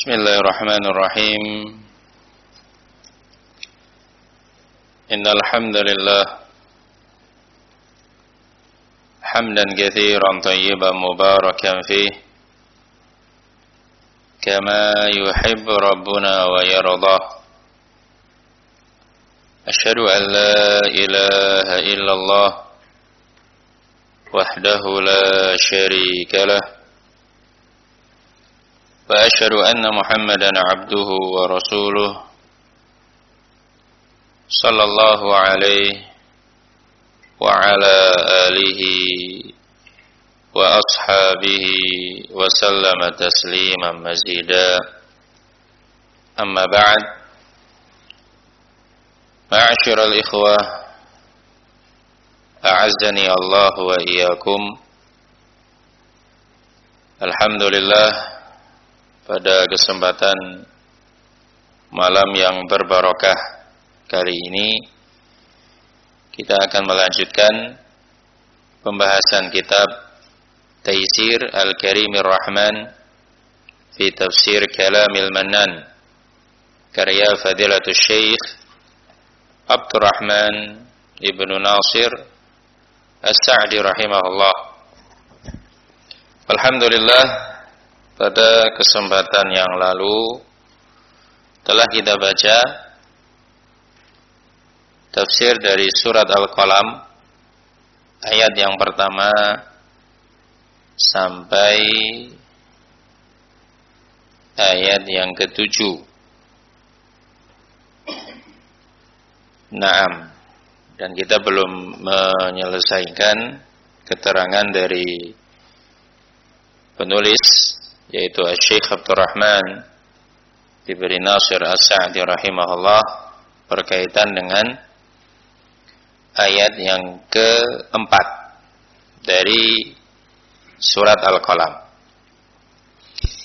بسم الله الرحمن الرحيم. إن الحمد لله حمدا كثيرا طيبا مباركا فيه كما يحب ربنا ويرضى أشهد أن لا إله إلا الله وحده لا شريك له. وأشهد أن محمدا عبده ورسوله صلى الله عليه وعلى آله وأصحابه وسلم تسليما مزيدا. أما بعد معاشر الإخوة أعزني الله وإياكم. الحمد لله pada kesempatan malam yang berbarokah kali ini kita akan melanjutkan pembahasan kitab Taisir Al-Karimir Rahman fi tafsir Kalamil Mannan karya Fadilatul Syekh Abdurrahman Ibnu Nasir As-Sa'di rahimahullah. Alhamdulillah pada kesempatan yang lalu telah kita baca tafsir dari surat Al-Qalam ayat yang pertama sampai ayat yang ketujuh. Naam. Dan kita belum menyelesaikan keterangan dari penulis yaitu Syekh Abdurrahman diberi Nasir As-Sa'di rahimahullah berkaitan dengan ayat yang keempat dari surat Al-Qalam.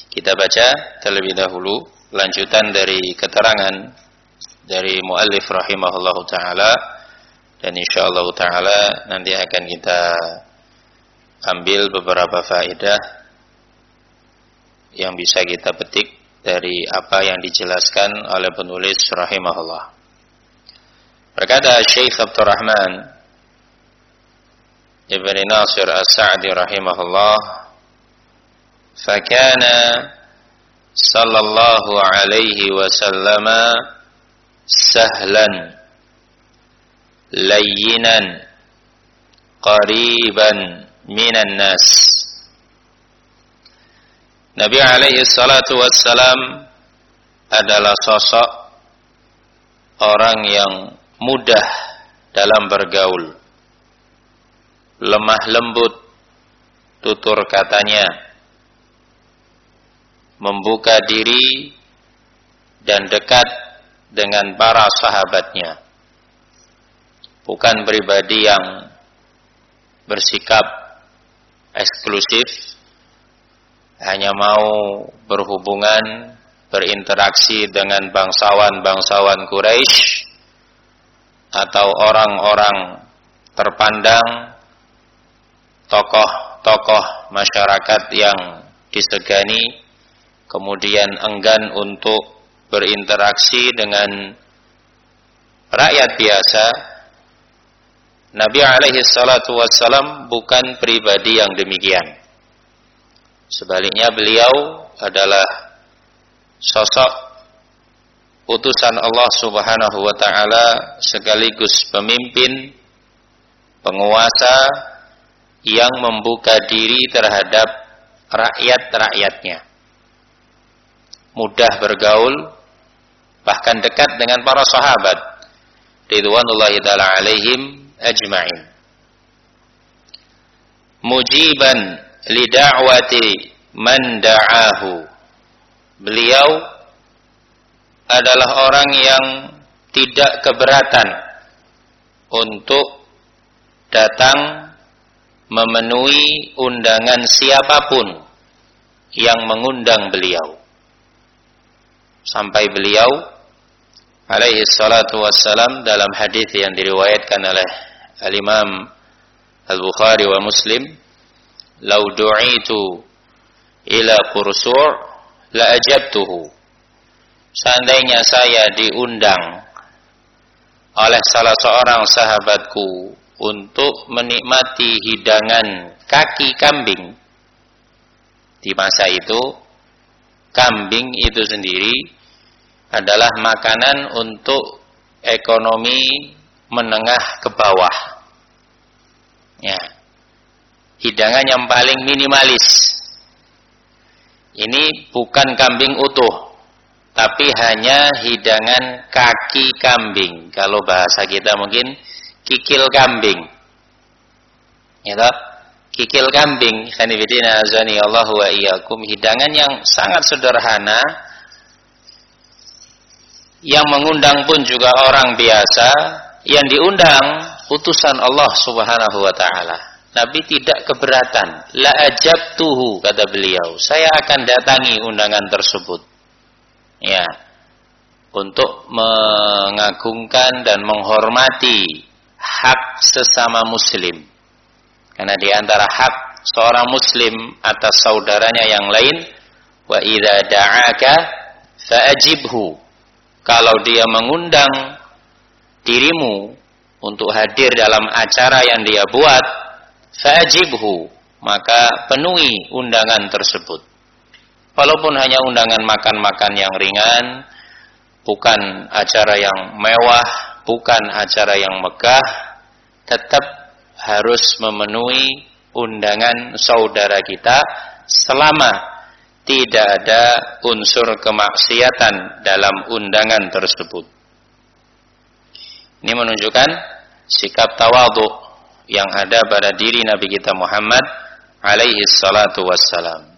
Kita baca terlebih dahulu lanjutan dari keterangan dari muallif rahimahullahu taala dan insyaallah taala nanti akan kita ambil beberapa faedah yang bisa kita petik dari apa yang dijelaskan oleh penulis rahimahullah. Berkata Syekh Abdurrahman Ibn Nasir As-Sa'di rahimahullah, "Fakana sallallahu alaihi wasallam sahlan layyinan qariban minan nas." Nabi alaihi salatu wassalam adalah sosok orang yang mudah dalam bergaul. Lemah lembut tutur katanya. Membuka diri dan dekat dengan para sahabatnya. Bukan pribadi yang bersikap eksklusif hanya mau berhubungan, berinteraksi dengan bangsawan-bangsawan Quraisy atau orang-orang terpandang, tokoh-tokoh masyarakat yang disegani, kemudian enggan untuk berinteraksi dengan rakyat biasa, Nabi alaihi salatu wassalam bukan pribadi yang demikian. Sebaliknya beliau adalah sosok utusan Allah Subhanahu wa taala sekaligus pemimpin penguasa yang membuka diri terhadap rakyat-rakyatnya. Mudah bergaul bahkan dekat dengan para sahabat ridwanullahi taala alaihim ajma'in. Mujiban lida'wati man da'ahu. Beliau adalah orang yang tidak keberatan untuk datang memenuhi undangan siapa pun yang mengundang beliau. Sampai beliau alaihi salatu wassalam dalam hadis yang diriwayatkan oleh al-Imam Al-Bukhari wa Muslim lau du'itu ila qursur la ajabtuhu. Seandainya saya diundang oleh salah seorang sahabatku untuk menikmati hidangan kaki kambing di masa itu kambing itu sendiri adalah makanan untuk ekonomi menengah ke bawah. Ya. Hidangan yang paling minimalis. Ini bukan kambing utuh, tapi hanya hidangan kaki kambing. Kalau bahasa kita mungkin kikil kambing. Ya toh? Kikil kambing, khanifidina azani Allah wa iyyakum, hidangan yang sangat sederhana yang mengundang pun juga orang biasa, yang diundang utusan Allah Subhanahu wa taala. Nabi tidak keberatan. La ajabtuhu kata beliau. Saya akan datangi undangan tersebut. Ya. Untuk mengagungkan dan menghormati hak sesama muslim. Karena di antara hak seorang muslim atas saudaranya yang lain, wa idza da'aka fa'ajibhu. Kalau dia mengundang dirimu untuk hadir dalam acara yang dia buat, fa'ajibhu, maka penuhi undangan tersebut. Walaupun hanya undangan makan-makan yang ringan, bukan acara yang mewah, bukan acara yang megah, tetap harus memenuhi undangan saudara kita selama tidak ada unsur kemaksiatan dalam undangan tersebut. Ini menunjukkan sikap tawadhu yang ada pada diri Nabi kita Muhammad alaihi salatu wassalam.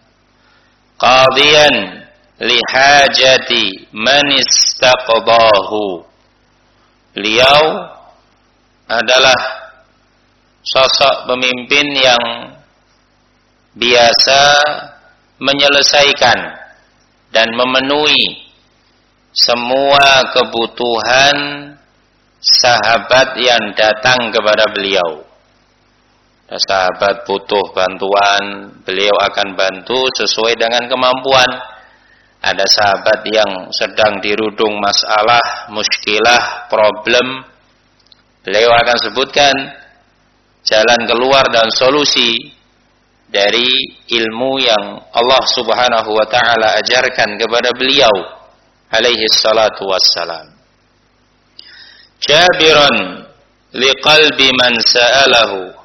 Qadiyan lihajati man istaqdahu Beliau adalah sosok pemimpin yang biasa menyelesaikan dan memenuhi semua kebutuhan sahabat yang datang kepada beliau. Sahabat butuh bantuan, beliau akan bantu sesuai dengan kemampuan ada sahabat yang sedang dirudung masalah, muskilah, problem. Beliau akan sebutkan jalan keluar dan solusi dari ilmu yang Allah Subhanahu wa taala ajarkan kepada beliau alaihi salatu wassalam. Jabiran liqalbi man sa'alahu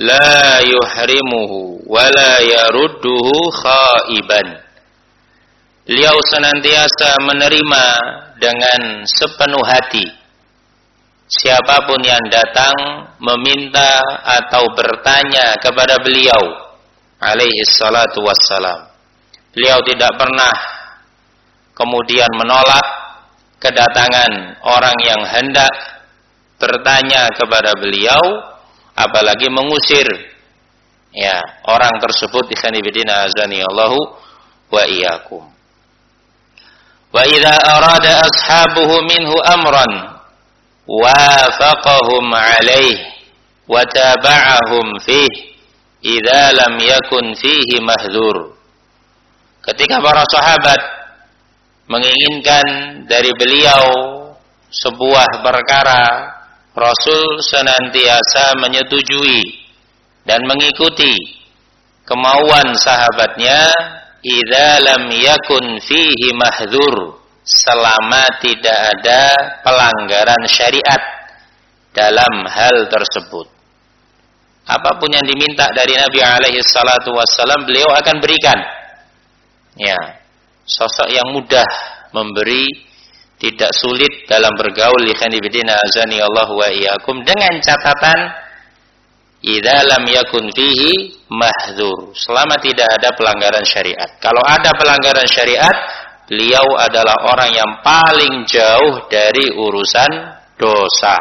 la yuhrimuhu wa la yarudduhu khaiban. Beliau senantiasa menerima dengan sepenuh hati siapa pun yang datang meminta atau bertanya kepada beliau alaihi salatu wassalam. Beliau tidak pernah kemudian menolak kedatangan orang yang hendak bertanya kepada beliau apalagi mengusir ya orang tersebut ikhanibidina azani Allahu wa iyyakum. Wa idza arada ashabuhu minhu amran wafaqahum alaih wa taba'ahum fih idza lam yakun fihi mahdzur ketika para sahabat menginginkan dari beliau sebuah perkara Rasul senantiasa menyetujui dan mengikuti kemauan sahabatnya idza lam yakun fihi mahdzur selama tidak ada pelanggaran syariat dalam hal tersebut. Apa pun yang diminta dari Nabi alaihi salatu wassalam beliau akan berikan. Ya. Sosok yang mudah memberi tidak sulit dalam bergaul fillah azani Allah wa iyyakum dengan catatan idza lam yakun fihi mahdzur selama tidak ada pelanggaran syariat. Kalau ada pelanggaran syariat beliau adalah orang yang paling jauh dari urusan dosa.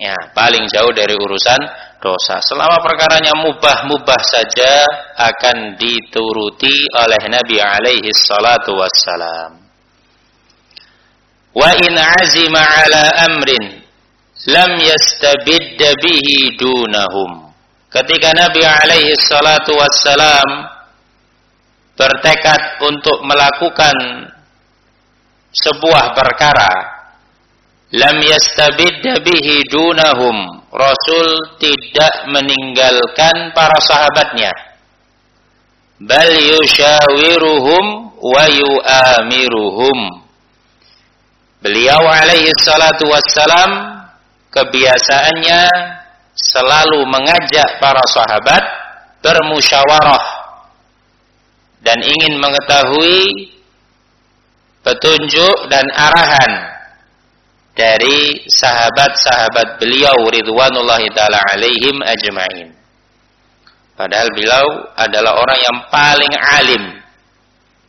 Ya paling jauh dari urusan dosa. Selama perkaranya mubah-mubah saja akan dituruti oleh Nabi alaihi salatu wassalam wa in azima ala amrin lam yastabidda bihi dunahum. Ketika Nabi alaihi salatu wassalam bertekad untuk melakukan sebuah perkara lam yastabidda bihi dunahum Rasul tidak meninggalkan para sahabatnya bal yushawiruhum wa yu'amiruhum beliau alaihi salatu wassalam kebiasaannya selalu mengajak para sahabat bermusyawarah dan ingin mengetahui petunjuk dan arahan dari sahabat-sahabat beliau ridwanullahi taala alaihim ajmain. Padahal beliau adalah orang yang paling alim.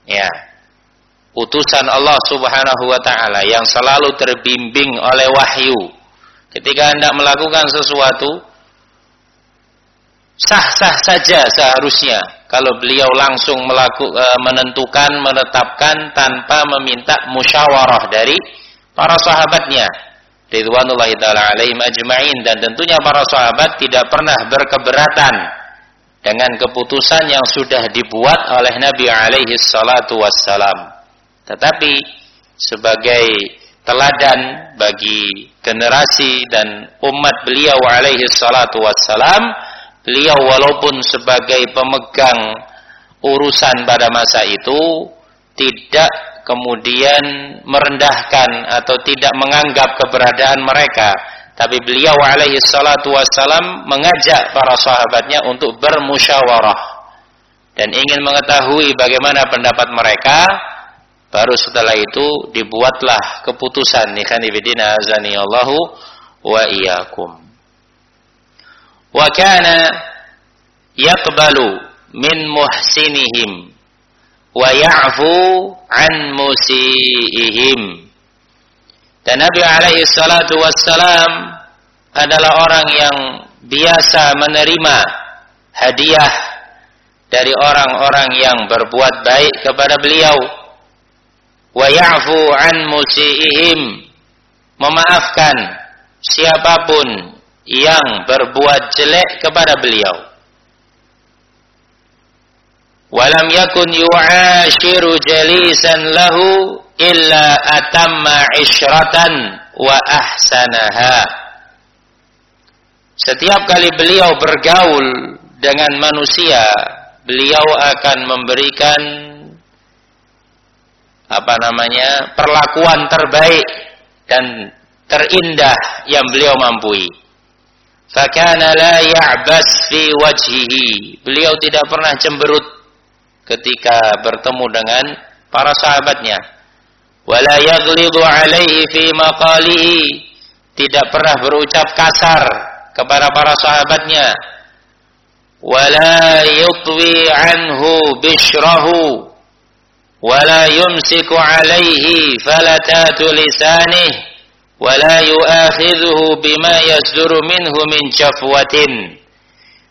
Ya. Utusan Allah Subhanahu wa taala yang selalu terbimbing oleh wahyu. Ketika hendak melakukan sesuatu, sah-sah saja seharusnya kalau beliau langsung melaku, e, menentukan, menetapkan tanpa meminta musyawarah dari para sahabatnya. Ridwanullahi taala alaihim ajma'in dan tentunya para sahabat tidak pernah berkeberatan dengan keputusan yang sudah dibuat oleh Nabi alaihi salatu wassalam. Tetapi sebagai teladan bagi generasi dan umat beliau alaihi salatu wassalam beliau walaupun sebagai pemegang urusan pada masa itu tidak kemudian merendahkan atau tidak menganggap keberadaan mereka. Tapi beliau alaihi salatu wassalam mengajak para sahabatnya untuk bermusyawarah dan ingin mengetahui bagaimana pendapat mereka baru setelah itu dibuatlah keputusan ibidina azani Allahu wa iyyakum. Wa kana yaqbalu min muhsinihim wa ya'fu an musiihim. Dan Nabi alaihi salatu wassalam adalah orang yang biasa menerima hadiah dari orang-orang yang berbuat baik kepada beliau wa ya'fu an musiihim memaafkan siapa pun yang berbuat jelek kepada beliau. Walam yakun yu'ashiru jalisan lahu illa atamma isyratan wa ahsanaha. Setiap kali beliau bergaul dengan manusia, beliau akan memberikan apa namanya? perlakuan terbaik dan terindah yang beliau mampu. Fakana la ya'bas fi wajhihi. Beliau tidak pernah cemberut ketika bertemu dengan para sahabatnya. Wala yaghlidu alaihi fi maqalihi. Tidak pernah berucap kasar kepada para sahabatnya. Wala yutwi anhu bishrahu. Wala yumsiku alaihi falatatu lisanih wala yu'akhidhuhu bima yasduru minhu min jafwatin.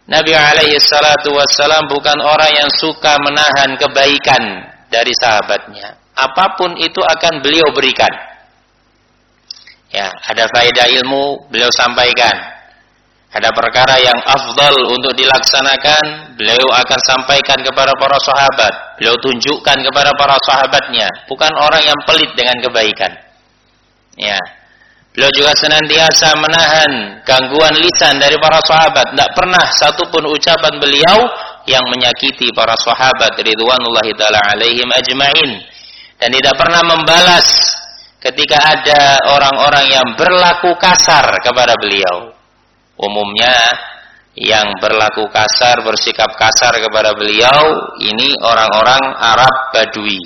Nabi alaihi salatu wassalam bukan orang yang suka menahan kebaikan dari sahabatnya. Apa pun itu akan beliau berikan. Ya, ada faedah ilmu beliau sampaikan. Ada perkara yang afdal untuk dilaksanakan, beliau akan sampaikan kepada para sahabat. Beliau tunjukkan kepada para sahabatnya, bukan orang yang pelit dengan kebaikan. Ya, Beliau juga senantiasa menahan gangguan lisan dari para sahabat. Tidak pernah satupun ucapan beliau yang menyakiti para sahabat ridwanullahi taala alaihim ajmain. Dan tidak pernah membalas ketika ada orang-orang yang berlaku kasar kepada beliau. Umumnya yang berlaku kasar, bersikap kasar kepada beliau ini orang-orang Arab Badui.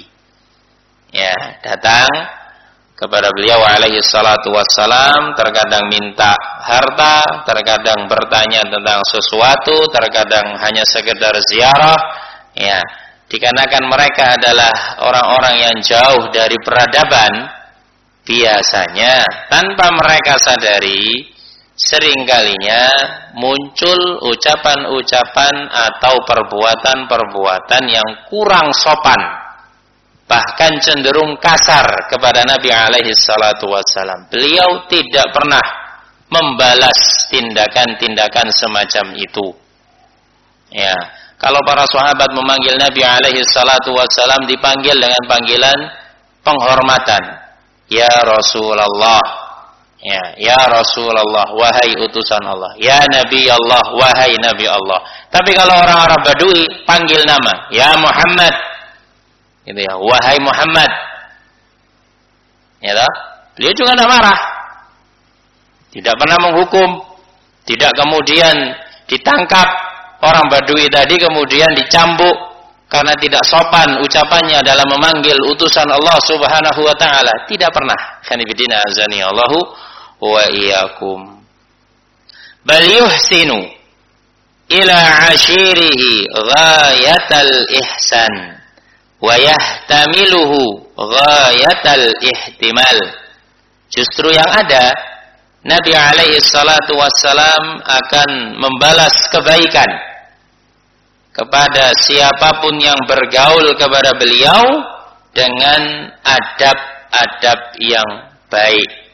Ya, datang kepada beliau alaihi salatu wassalam terkadang minta harta terkadang bertanya tentang sesuatu terkadang hanya sekedar ziarah ya dikarenakan mereka adalah orang-orang yang jauh dari peradaban biasanya tanpa mereka sadari seringkalinya muncul ucapan-ucapan atau perbuatan-perbuatan yang kurang sopan bahkan cenderung kasar kepada Nabi alaihi salatu wassalam. Beliau tidak pernah membalas tindakan-tindakan semacam itu. Ya, kalau para sahabat memanggil Nabi alaihi salatu wassalam dipanggil dengan panggilan penghormatan. Ya Rasulullah. Ya, ya Rasulullah, wahai utusan Allah. Ya Nabi Allah, wahai Nabi Allah. Tapi kalau orang Arab Badui panggil nama, ya Muhammad. Gitu ya, wahai Muhammad. Ya toh? Beliau juga tidak marah. Tidak pernah menghukum, tidak kemudian ditangkap orang Badui tadi kemudian dicambuk karena tidak sopan ucapannya dalam memanggil utusan Allah Subhanahu wa taala. Tidak pernah. Khanifidina azani Allahu wa iyyakum. Bal yuhsinu ila ashirihi ghayatal ihsan wa yahtamiluhu ghayatal ihtimal. Justru yang ada Nabi alaihi salatu wassalam akan membalas kebaikan kepada siapa pun yang bergaul kepada beliau dengan adab-adab yang baik.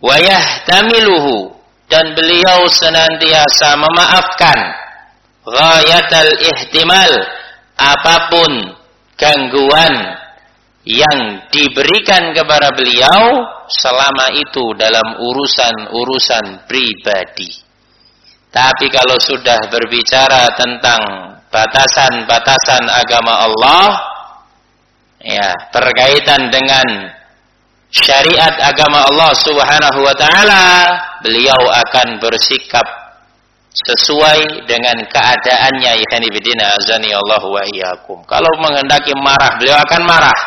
Wayah tamiluhu dan beliau senantiasa memaafkan ghayatal ihtimal apa pun gangguan yang diberikan kepada beliau selama itu dalam urusan-urusan pribadi. Tapi kalau sudah berbicara tentang batasan-batasan agama Allah, ya, berkaitan dengan syariat agama Allah Subhanahu wa taala, beliau akan bersikap sesuai dengan keadaannya ya bidina azani Allah wa. Kalau menghendaki marah, beliau akan marah.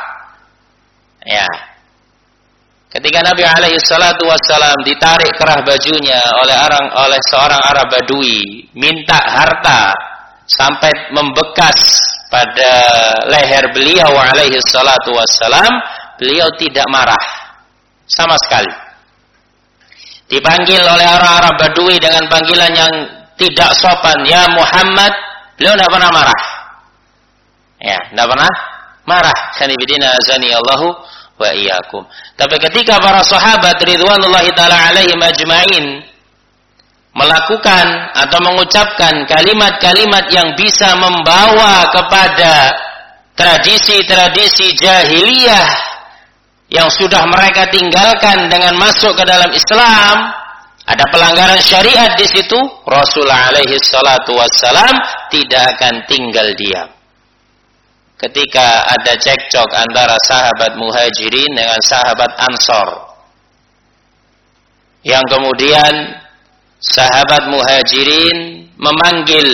Ya. Ketika Nabi alaihi salatu wassalam ditarik kerah bajunya oleh orang oleh seorang Arab Badui, minta harta sampai membekas pada leher beliau alaihi salatu wassalam, beliau tidak marah sama sekali. Dipanggil oleh orang Arab Badui dengan panggilan yang tidak sopan, ya Muhammad, beliau tidak pernah marah. Ya, tidak pernah marah. Sanibidina azani Allahu wa iyyakum. Tapi ketika para sahabat ridwanullahi taala alaihim ajmain melakukan atau mengucapkan kalimat-kalimat yang bisa membawa kepada tradisi-tradisi jahiliyah yang sudah mereka tinggalkan dengan masuk ke dalam Islam, ada pelanggaran syariat di situ, Rasulullah alaihi salatu wassalam tidak akan tinggal diam ketika ada cekcok antara sahabat muhajirin dengan sahabat ansor. Yang kemudian sahabat muhajirin memanggil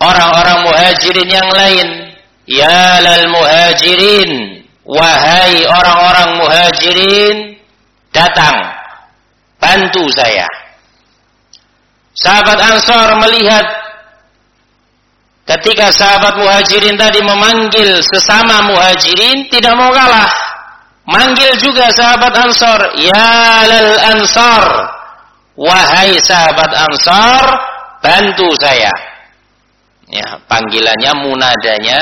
orang-orang muhajirin yang lain. Ya lal muhajirin. Wahai orang-orang muhajirin. Datang. Bantu saya. Sahabat ansor melihat Ketika sahabat muhajirin tadi memanggil sesama muhajirin tidak mau kalah. Manggil juga sahabat ansor. Ya lal ansor. Wahai sahabat ansor. Bantu saya. Ya, panggilannya munadanya.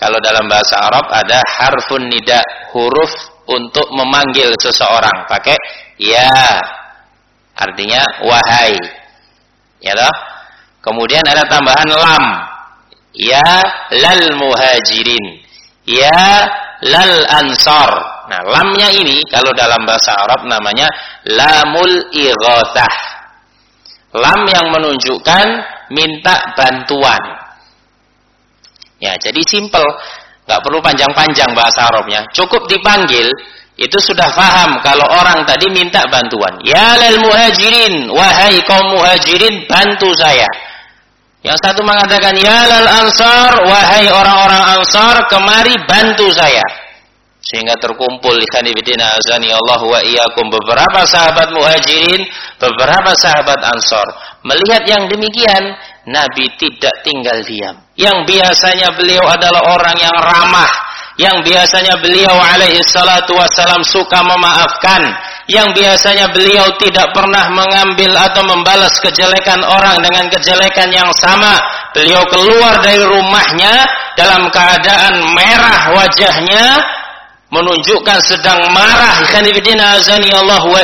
Kalau dalam bahasa Arab ada harfun nida. Huruf untuk memanggil seseorang. Pakai ya. Artinya wahai. Ya toh? Kemudian ada tambahan lam ya lal muhajirin ya lal ansar nah lamnya ini kalau dalam bahasa Arab namanya lamul ighathah lam yang menunjukkan minta bantuan ya jadi simple. Nggak perlu panjang-panjang bahasa Arabnya. Cukup dipanggil itu sudah paham kalau orang tadi minta bantuan. Ya lal muhajirin wahai kaum muhajirin bantu saya. Yang satu mengatakan, Ya lal ansar, wahai orang-orang ansar, kemari bantu saya. Sehingga terkumpul bidina azani Allah wa iyyakum. Beberapa sahabat muhajirin, beberapa sahabat ansar. Melihat yang demikian, Nabi tidak tinggal diam. Yang biasanya beliau adalah orang yang ramah, yang biasanya beliau alaihi salatu wassalam suka memaafkan, yang biasanya beliau tidak pernah mengambil atau membalas kejelekan orang dengan kejelekan yang sama. Beliau keluar dari rumahnya dalam keadaan merah wajahnya, menunjukkan sedang marah azani Allah wa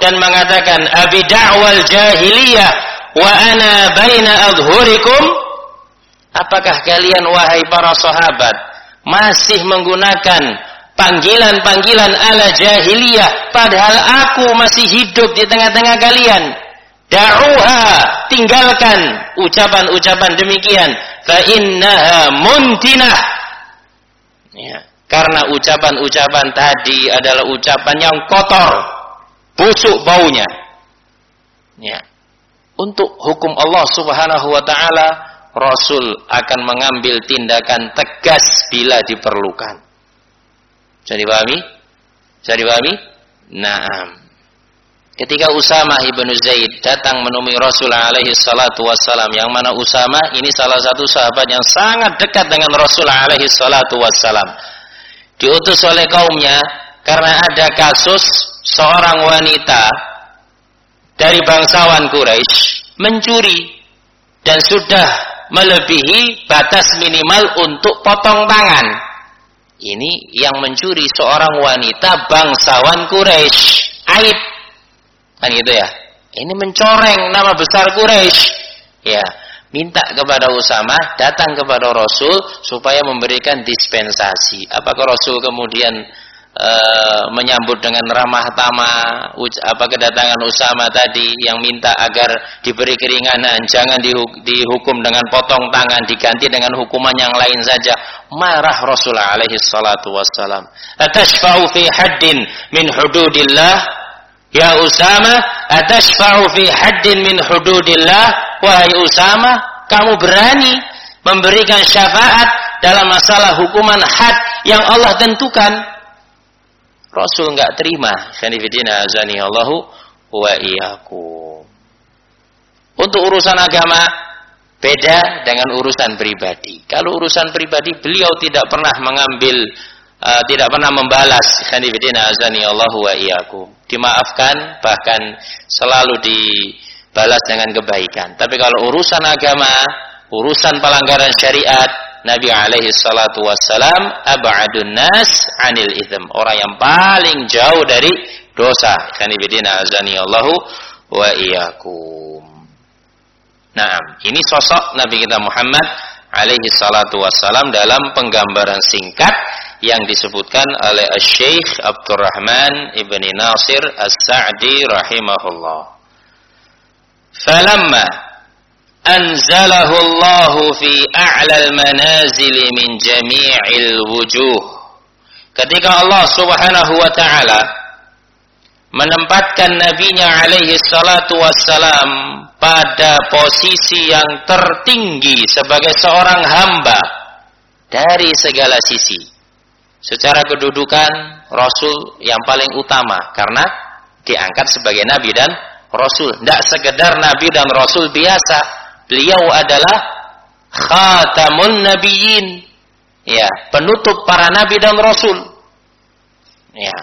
dan mengatakan abi da'wal jahiliyah wa ana baina adhhurikum apakah kalian wahai para sahabat masih menggunakan panggilan-panggilan ala jahiliyah padahal aku masih hidup di tengah-tengah kalian? Da'uha tinggalkan ucapan-ucapan demikian. Fa innaha muntinah. Ya karena ucapan-ucapan tadi adalah ucapan yang kotor busuk baunya. Ya untuk hukum Allah Subhanahu wa taala Rasul akan mengambil tindakan tegas bila diperlukan. Jadi dipahami? Bisa dipahami? Naam. Ketika Usama ibn Zaid datang menemui Rasul alaihi salatu wassalam yang mana Usama ini salah satu sahabat yang sangat dekat dengan Rasul alaihi salatu wassalam. Diutus oleh kaumnya karena ada kasus seorang wanita dari bangsawan Quraisy mencuri dan sudah melebihi batas minimal untuk potong tangan. Ini yang mencuri seorang wanita bangsawan Quraisy. Aib. Kan gitu ya. Ini mencoreng nama besar Quraisy. Ya, minta kepada Usama datang kepada Rasul supaya memberikan dispensasi. Apakah Rasul kemudian e, menyambut dengan ramah tamah apa kedatangan Usama tadi yang minta agar diberi keringanan jangan dihukum dengan potong tangan diganti dengan hukuman yang lain saja. Marah Rasulullah alaihi salatu wassalam. Atashfa'u fi haddin min hududillah? Ya Usama atashfa'u fi haddin min hududillah? Wahai Usama kamu berani memberikan syafaat dalam masalah hukuman had yang Allah tentukan Rasul nggak terima. Khanifidina azani Allahu wa iyyakum. Untuk urusan agama beda dengan urusan pribadi. Kalau urusan pribadi beliau tidak pernah mengambil uh, tidak pernah membalas khanifidina azani Allahu wa iyyakum. Dimaafkan bahkan selalu dibalas dengan kebaikan. Tapi kalau urusan agama, urusan pelanggaran syariat Nabi alaihi salatu wassalam ab'adun nas anil ithm. Orang yang paling jauh dari dosa. Ikhani bidina azani Allahu wa iyyakum. Nah, ini sosok Nabi kita Muhammad alaihi salatu wassalam dalam penggambaran singkat yang disebutkan oleh Syekh Abdurrahman ibni Nasir As-Sa'di rahimahullah. Falamma anzalahu Allah fi a'lal manazil min jami'il wujuh. Ketika Allah Subhanahu wa taala menempatkan nabinya alaihi salatu wassalam pada posisi yang tertinggi sebagai seorang hamba dari segala sisi. Secara kedudukan Rasul yang paling utama karena diangkat sebagai nabi dan rasul. Tidak sekedar nabi dan rasul biasa, Beliau adalah khatamun nabiyyin. Ya, penutup para nabi dan rasul. Ya.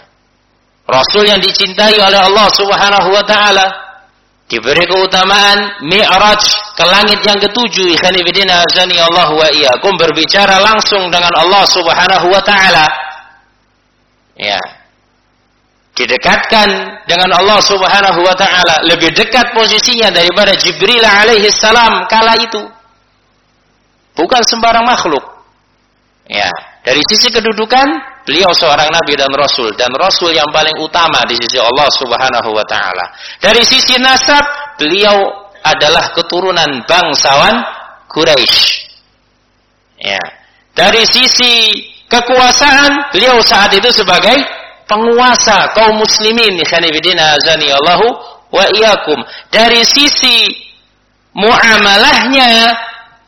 Rasul yang dicintai oleh Allah Subhanahu wa taala diberi keutamaan Mi'raj ke langit yang ketujuh ikhani bidina azani Allah wa iyyakum berbicara langsung dengan Allah Subhanahu wa taala. Ya, didekatkan dengan Allah Subhanahu wa taala, lebih dekat posisinya daripada Jibril alaihi salam kala itu. Bukan sembarang makhluk. Ya, dari sisi kedudukan beliau seorang nabi dan rasul dan rasul yang paling utama di sisi Allah Subhanahu wa taala. Dari sisi nasab beliau adalah keturunan bangsawan Quraisy. Ya. Dari sisi kekuasaan beliau saat itu sebagai penguasa kaum muslimin khanifidina azani Allahu wa iyakum dari sisi muamalahnya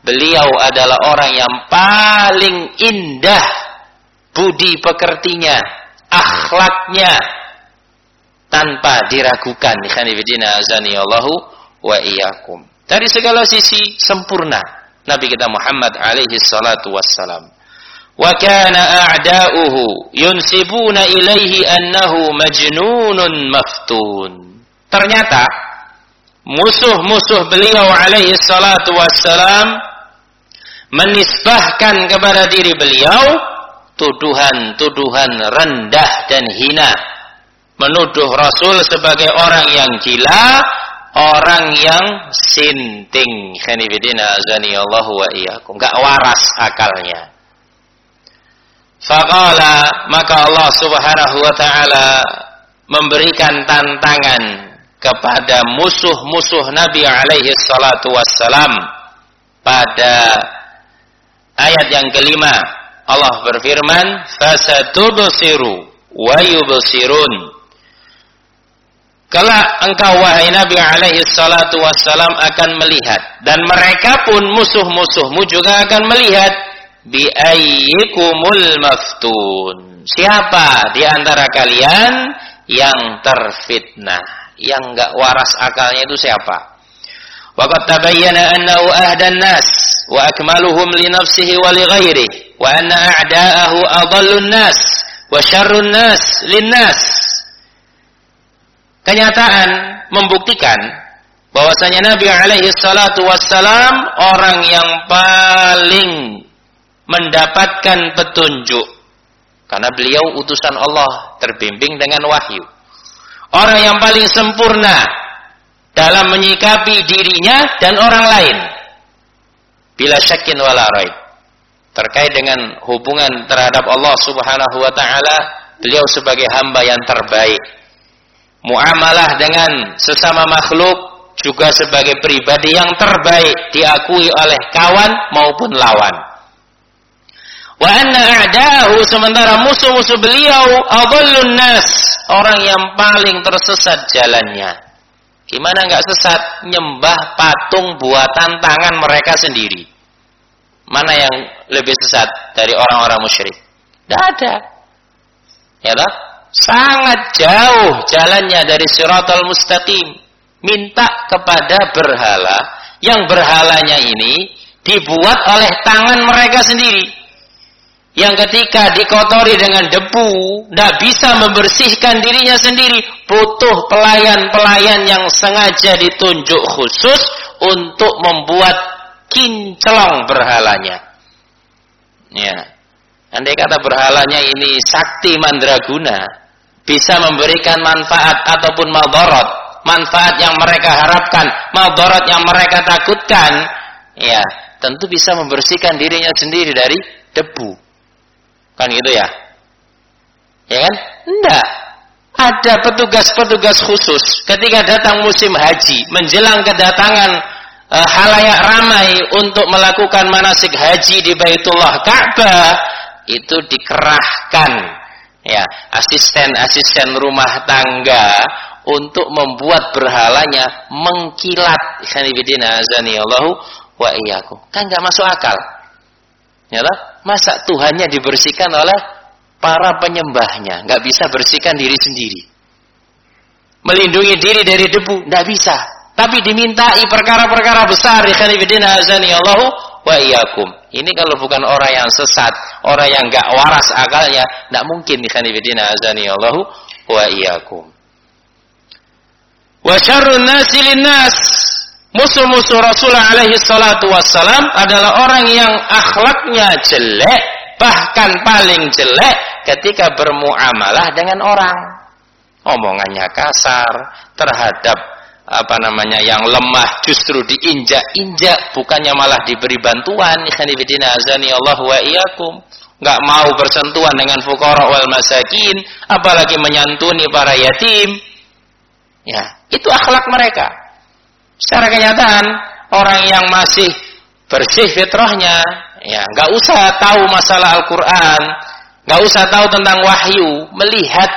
beliau adalah orang yang paling indah budi pekertinya akhlaknya tanpa diragukan khanifidina azani Allahu wa iyakum dari segala sisi sempurna Nabi kita Muhammad alaihi salatu wassalam wa kana a'da'uhu yunsibuna ilaihi annahu majnunun maftun. Ternyata musuh-musuh beliau alaihi salatu wassalam menisbahkan kepada diri beliau tuduhan-tuduhan rendah dan hina. Menuduh Rasul sebagai orang yang gila, orang yang sinting. Khanifidina azani Allah wa iyyakum. Enggak waras akalnya. Faqala maka Allah Subhanahu wa taala memberikan tantangan kepada musuh-musuh Nabi alaihi salatu wassalam pada ayat yang kelima. Allah berfirman fasatubsiru wa yubsirun. Kelak engkau wahai Nabi alaihi salatu wassalam akan melihat dan mereka pun musuh-musuhmu juga akan melihat bi ayyikumul maftun. Siapa di antara kalian yang terfitnah, yang enggak waras akalnya itu siapa? Waqad tabayyana annahu ahdan nas wa akmaluhum li nafsihi wa li ghairihi wa anna a'da'ahu adallun nas wa syarrun nas lin nas kenyataan membuktikan bahwasanya Nabi alaihi salatu wassalam orang yang paling mendapatkan petunjuk karena beliau utusan Allah terbimbing dengan wahyu. Orang yang paling sempurna dalam menyikapi dirinya dan orang lain. Bila syakin wala raib. Terkait dengan hubungan terhadap Allah Subhanahu wa taala, beliau sebagai hamba yang terbaik muamalah dengan sesama makhluk juga sebagai pribadi yang terbaik diakui oleh kawan maupun lawan. Wa anna a'dahu sementara musuh-musuh beliau adallun nas, orang yang paling tersesat jalannya. Gimana enggak sesat? Nyembah patung buatan tangan mereka sendiri. Mana yang lebih sesat dari orang-orang musyrik? Tidak ada. Ya tak? sangat jauh jalannya dari siratal mustaqim. Minta kepada berhala yang berhalanya ini dibuat oleh tangan mereka sendiri. Yang ketika dikotori dengan debu, tidak bisa membersihkan dirinya sendiri. Butuh pelayan-pelayan yang sengaja ditunjuk khusus untuk membuat kinclong berhalanya. Ya. Andai kata berhalanya ini sakti mandraguna, bisa memberikan manfaat ataupun madarat, manfaat yang mereka harapkan, madarat yang mereka takutkan, ya, tentu bisa membersihkan dirinya sendiri dari debu. Kan gitu ya? Ya kan? Enggak. Ada petugas-petugas khusus ketika datang musim haji, menjelang kedatangan e, halayak ramai untuk melakukan manasik haji di Baitullah Ka'bah, itu dikerahkan ya asisten-asisten rumah tangga untuk membuat berhalanya mengkilat wa iyyakum kan nggak masuk akal ya masa Tuhannya dibersihkan oleh para penyembahnya? Nggak bisa bersihkan diri sendiri. Melindungi diri dari debu? Nggak bisa. Tapi dimintai perkara-perkara besar. Sanibidina azani Allah wa iyyakum. Ini kalau bukan orang yang sesat, orang yang gak waras akalnya, tidak mungkin. Dikhanifidina azani Allahu wa iyyakum. Wa syarrun nasi linnas musuh-musuh Rasulullah alaihi salatu wassalam adalah orang yang akhlaknya jelek, bahkan paling jelek ketika bermuamalah dengan orang. Omongannya kasar terhadap apa namanya yang lemah justru diinjak-injak bukannya malah diberi bantuan. Ikhwanifidina azani Allah wa iyyakum. Nggak mau bersentuhan dengan fuqara wal masakin apalagi menyantuni para yatim. Ya itu akhlak mereka secara kenyataan orang yang masih bersih fitrahnya ya nggak usah tahu masalah Al-Qur'an nggak usah tahu tentang wahyu melihat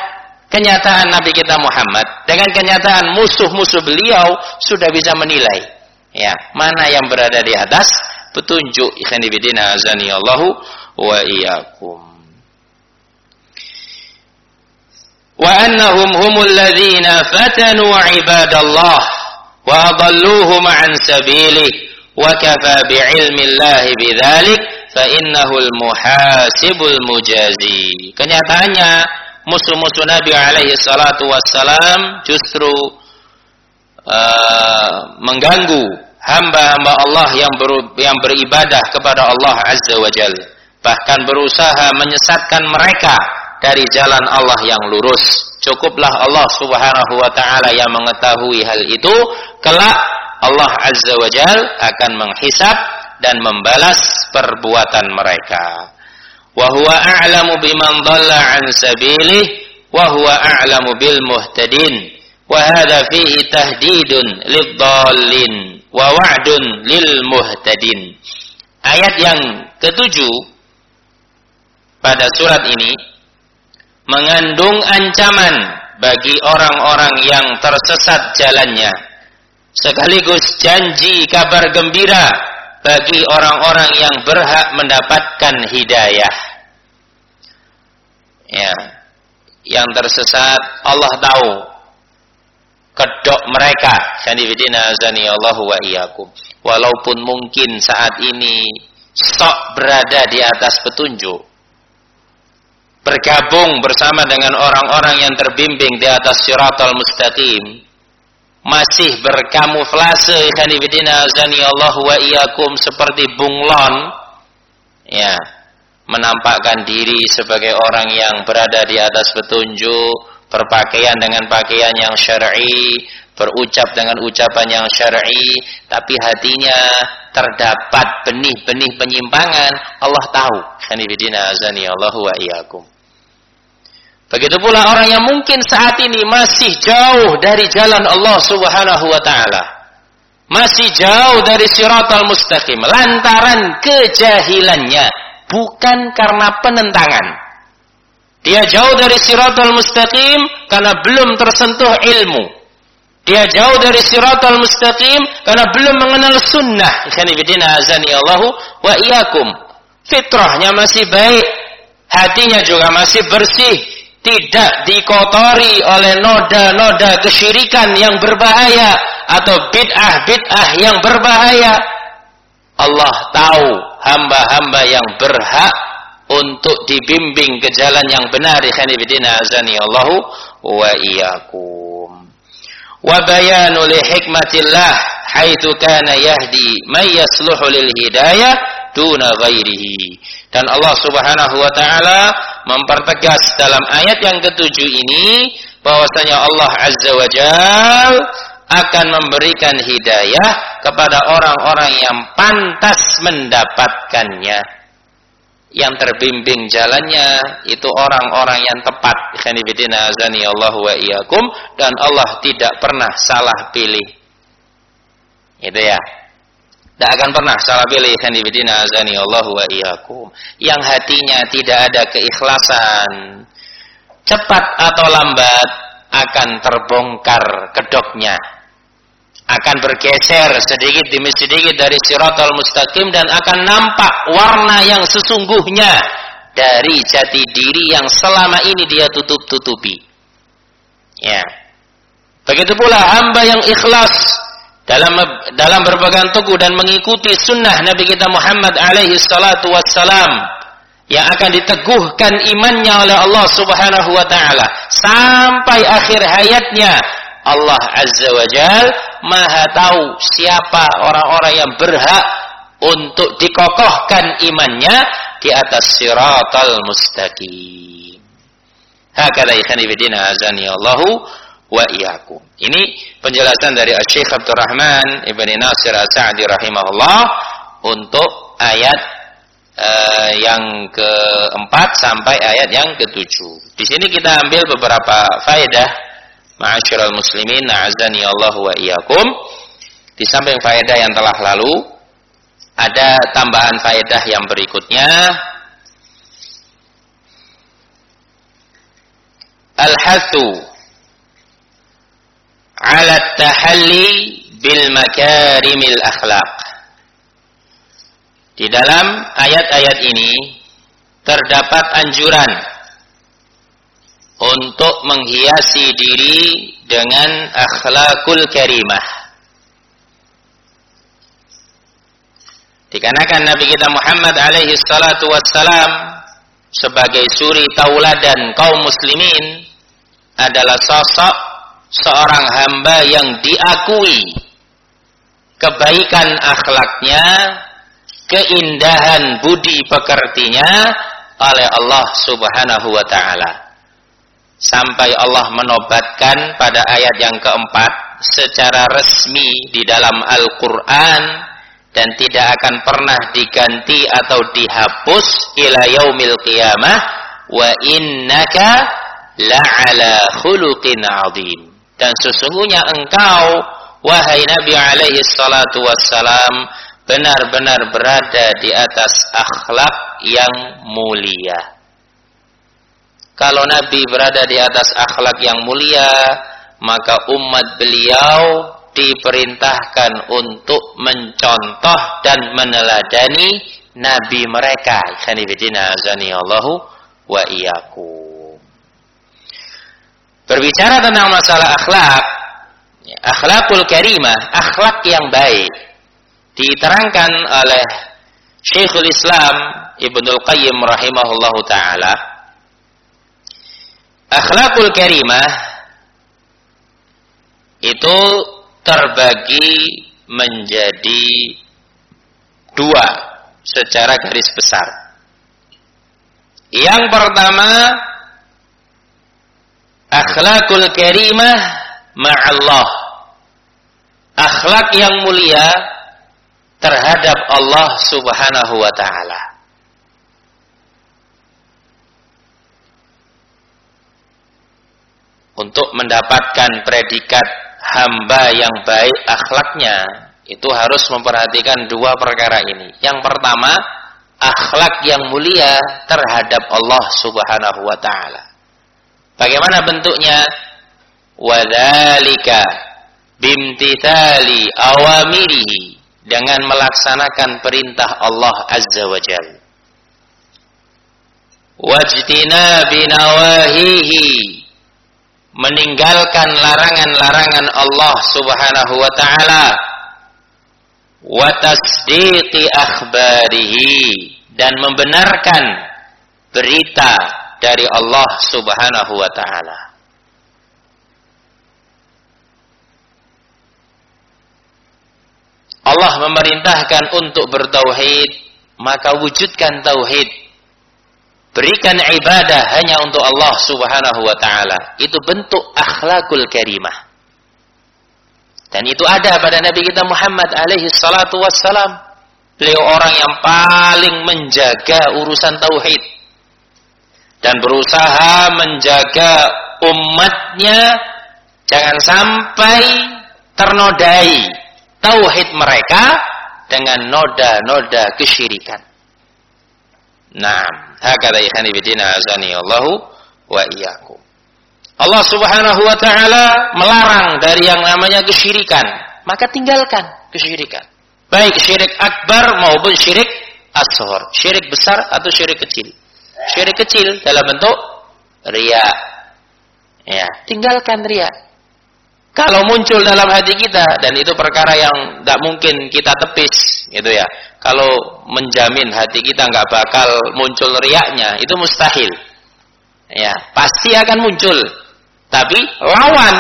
kenyataan Nabi kita Muhammad dengan kenyataan musuh-musuh beliau sudah bisa menilai. Ya mana yang berada di atas? Petunjuk. Bidina azani Allahu wa iyyakum. Wa annahum humul ladzina fatanu ibadallah wa adalluhum an sabilih wa kafa bi'ilmi Allah bidzalik fa innahul muhasibul musuh-musuh Nabi alaihi salatu wassalam justru uh, mengganggu hamba-hamba Allah yang ber, yang beribadah kepada Allah azza bahkan berusaha menyesatkan mereka dari jalan Allah yang lurus. Cukuplah Allah Subhanahu wa taala yang mengetahui hal itu, kelak Allah Azza wa Jal akan menghisap dan membalas perbuatan mereka. Wa huwa a'lamu biman dhalla an sabilih wa huwa a'lamu bil muhtadin. Wa hadha fihi tahdidun lid-dhallin wa wa'dun lil muhtadin. Ayat yang ketujuh pada surat ini mengandung ancaman bagi orang-orang yang tersesat jalannya sekaligus janji kabar gembira bagi orang-orang yang berhak mendapatkan hidayah. Ya, yang tersesat Allah tahu kedok mereka. Azani Allah. Walaupun mungkin saat ini sok berada di atas petunjuk. Bergabung bersama dengan orang-orang yang terbimbing di atas syiratal mustaqim. Masih berkamuflase ikhwanifidina azani Allah wa iyyakum seperti bunglon. Ya, menampakkan diri sebagai orang yang berada di atas petunjuk, berpakaian dengan pakaian yang syar'i, berucap dengan ucapan yang syar'i, tapi hatinya terdapat benih-benih penyimpangan, Allah tahu. Hanifidina azani Allah wa iyyakum. Begitu pula orang yang mungkin saat ini masih jauh dari jalan Allah Subhanahu wa taala. Masih jauh dari siratal mustaqim lantaran kejahilannya, bukan karena penentangan. Dia jauh dari siratal mustaqim karena belum tersentuh ilmu dia jauh dari siratal mustaqim karena belum mengenal sunnah. Ikhwanifidina azani Allahu wa iyakum. Fitrahnya masih baik. Hatinya juga masih bersih. Tidak dikotori oleh noda-noda kesyirikan yang berbahaya. Atau bid'ah-bid'ah yang berbahaya. Allah tahu hamba-hamba yang berhak untuk dibimbing ke jalan yang benar. Ikhwanifidina azani Allahu wa iyakum wa bayanu li hikmatillah haitsu kana yahdi may yasluhu lil hidayah duna ghairihi dan Allah Subhanahu wa taala mempertegas dalam ayat yang ketujuh ini bahwasanya Allah Azza wa Jal akan memberikan hidayah kepada orang-orang yang pantas mendapatkannya. Yang terbimbing jalannya itu orang-orang yang tepat. Azani Allah wa iyyakum. Dan Allah tidak pernah salah pilih. Itu ya tidak akan pernah salah pilih khanifidina azani Allah wa iyyakum yang hatinya tidak ada keikhlasan cepat atau lambat akan terbongkar kedoknya akan bergeser sedikit demi sedikit dari siratal mustaqim dan akan nampak warna yang sesungguhnya dari jati diri yang selama ini dia tutup-tutupi. Ya. Begitu pula hamba yang ikhlas dalam dalam berpegang teguh dan mengikuti sunnah Nabi kita Muhammad alaihi salatu wassalam yang akan diteguhkan imannya oleh Allah Subhanahu wa taala sampai akhir hayatnya Allah Azza wa Jal maha tahu siapa orang-orang yang berhak untuk dikokohkan imannya di atas siratal mustaqim. Hakala ikhanifidina azani Allahu wa iyakum. Ini penjelasan dari Syekh Abdul Rahman Ibn Nasir As-Sa'di rahimahullah untuk ayat uh, yang keempat sampai ayat yang ketujuh. Di sini kita ambil beberapa faedah Ma'asyiral muslimin, na'azani Allah wa iyyakum. Di samping faedah yang telah lalu, ada tambahan faedah yang berikutnya. Al-hathu ala tahalli bil makarimil akhlaq. Di dalam ayat-ayat ini terdapat anjuran untuk menghiasi diri dengan akhlakul karimah. Dikarenakan Nabi kita Muhammad alaihi salatu wassalam sebagai suri tauladan kaum muslimin adalah sosok seorang hamba yang diakui kebaikan akhlaknya, keindahan budi pekertinya oleh Allah Subhanahu wa taala. Sampai Allah menobatkan pada ayat yang keempat secara resmi di dalam Al-Qur'an dan tidak akan pernah diganti atau dihapus ila yaumil qiyamah wa innaka la'ala khuluqin 'adzim. Dan sesungguhnya engkau wahai Nabi alaihi salatu wassalam benar-benar berada di atas akhlak yang mulia. Kalau Nabi berada di atas akhlak yang mulia, maka umat beliau diperintahkan untuk mencontoh dan meneladani nabi mereka. Khanifidina azani Allahu wa iyyakum. Berbicara tentang masalah akhlak, akhlakul karimah, akhlak yang baik diterangkan oleh Syekhul Islam Ibnul Qayyim rahimahullahu taala akhlakul karimah itu terbagi menjadi dua secara garis besar. Yang pertama akhlakul karimah ma'allah. Akhlak yang mulia terhadap Allah Subhanahu wa taala. Untuk mendapatkan predikat hamba yang baik akhlaknya, itu harus memperhatikan dua perkara ini. Yang pertama, akhlak yang mulia terhadap Allah Subhanahu wa taala. Bagaimana bentuknya? Wadzalika bimtithali awamirihi dengan melaksanakan perintah Allah Azza wa Jal. Wajtina binawahihi meninggalkan larangan-larangan Allah Subhanahu wa taala wa tasdiqi akhbarihi dan membenarkan berita dari Allah Subhanahu wa taala. Allah memerintahkan untuk bertauhid, maka wujudkan tauhid. Berikan ibadah hanya untuk Allah Subhanahu wa taala. Itu bentuk akhlakul karimah. Dan itu ada pada Nabi kita Muhammad alaihi salatu wassalam. Beliau orang yang paling menjaga urusan tauhid dan berusaha menjaga umatnya jangan sampai ternodai tauhid mereka dengan noda-noda kesyirikan. Nah, hakala ikhani bidina azani Allahu wa iyyakum. Allah Subhanahu wa taala melarang dari yang namanya kesyirikan, maka tinggalkan kesyirikan. Baik syirik akbar maupun syirik asghar, syirik besar atau syirik kecil. Syirik kecil dalam bentuk riya. Ya, tinggalkan riya. Kalau muncul dalam hati kita dan itu perkara yang tidak mungkin kita tepis, gitu ya. Kalau menjamin hati kita nggak bakal muncul riaknya, itu mustahil. Ya, pasti akan muncul. Tapi lawan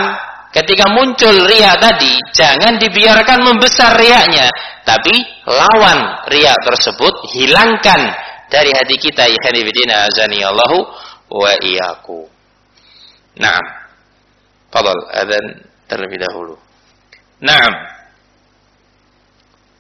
ketika muncul riak tadi, jangan dibiarkan membesar riaknya, tapi lawan riak tersebut, hilangkan dari hati kita. Ya azani Allahu wa iyyakum. Nah, fadal adzan terlebih dahulu. Naam.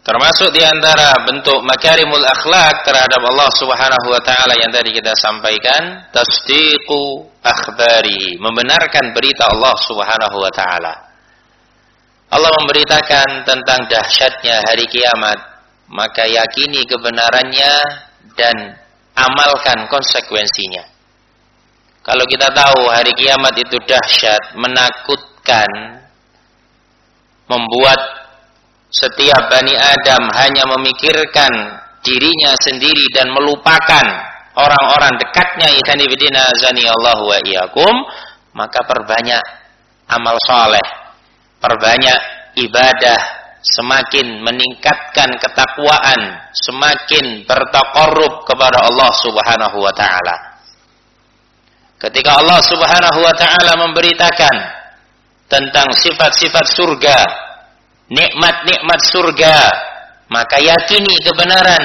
Termasuk di antara bentuk makarimul akhlak terhadap Allah Subhanahu wa taala yang tadi kita sampaikan, tasdiqu akhbari, membenarkan berita Allah Subhanahu wa taala. Allah memberitakan tentang dahsyatnya hari kiamat, maka yakini kebenarannya dan amalkan konsekuensinya. Kalau kita tahu hari kiamat itu dahsyat, menakut membuatkan membuat setiap Bani Adam hanya memikirkan dirinya sendiri dan melupakan orang-orang dekatnya wa iyakum maka perbanyak amal soleh perbanyak ibadah semakin meningkatkan ketakwaan semakin bertakarrub kepada Allah subhanahu wa ta'ala ketika Allah subhanahu wa ta'ala memberitakan tentang sifat-sifat surga, nikmat-nikmat surga, maka yakini kebenaran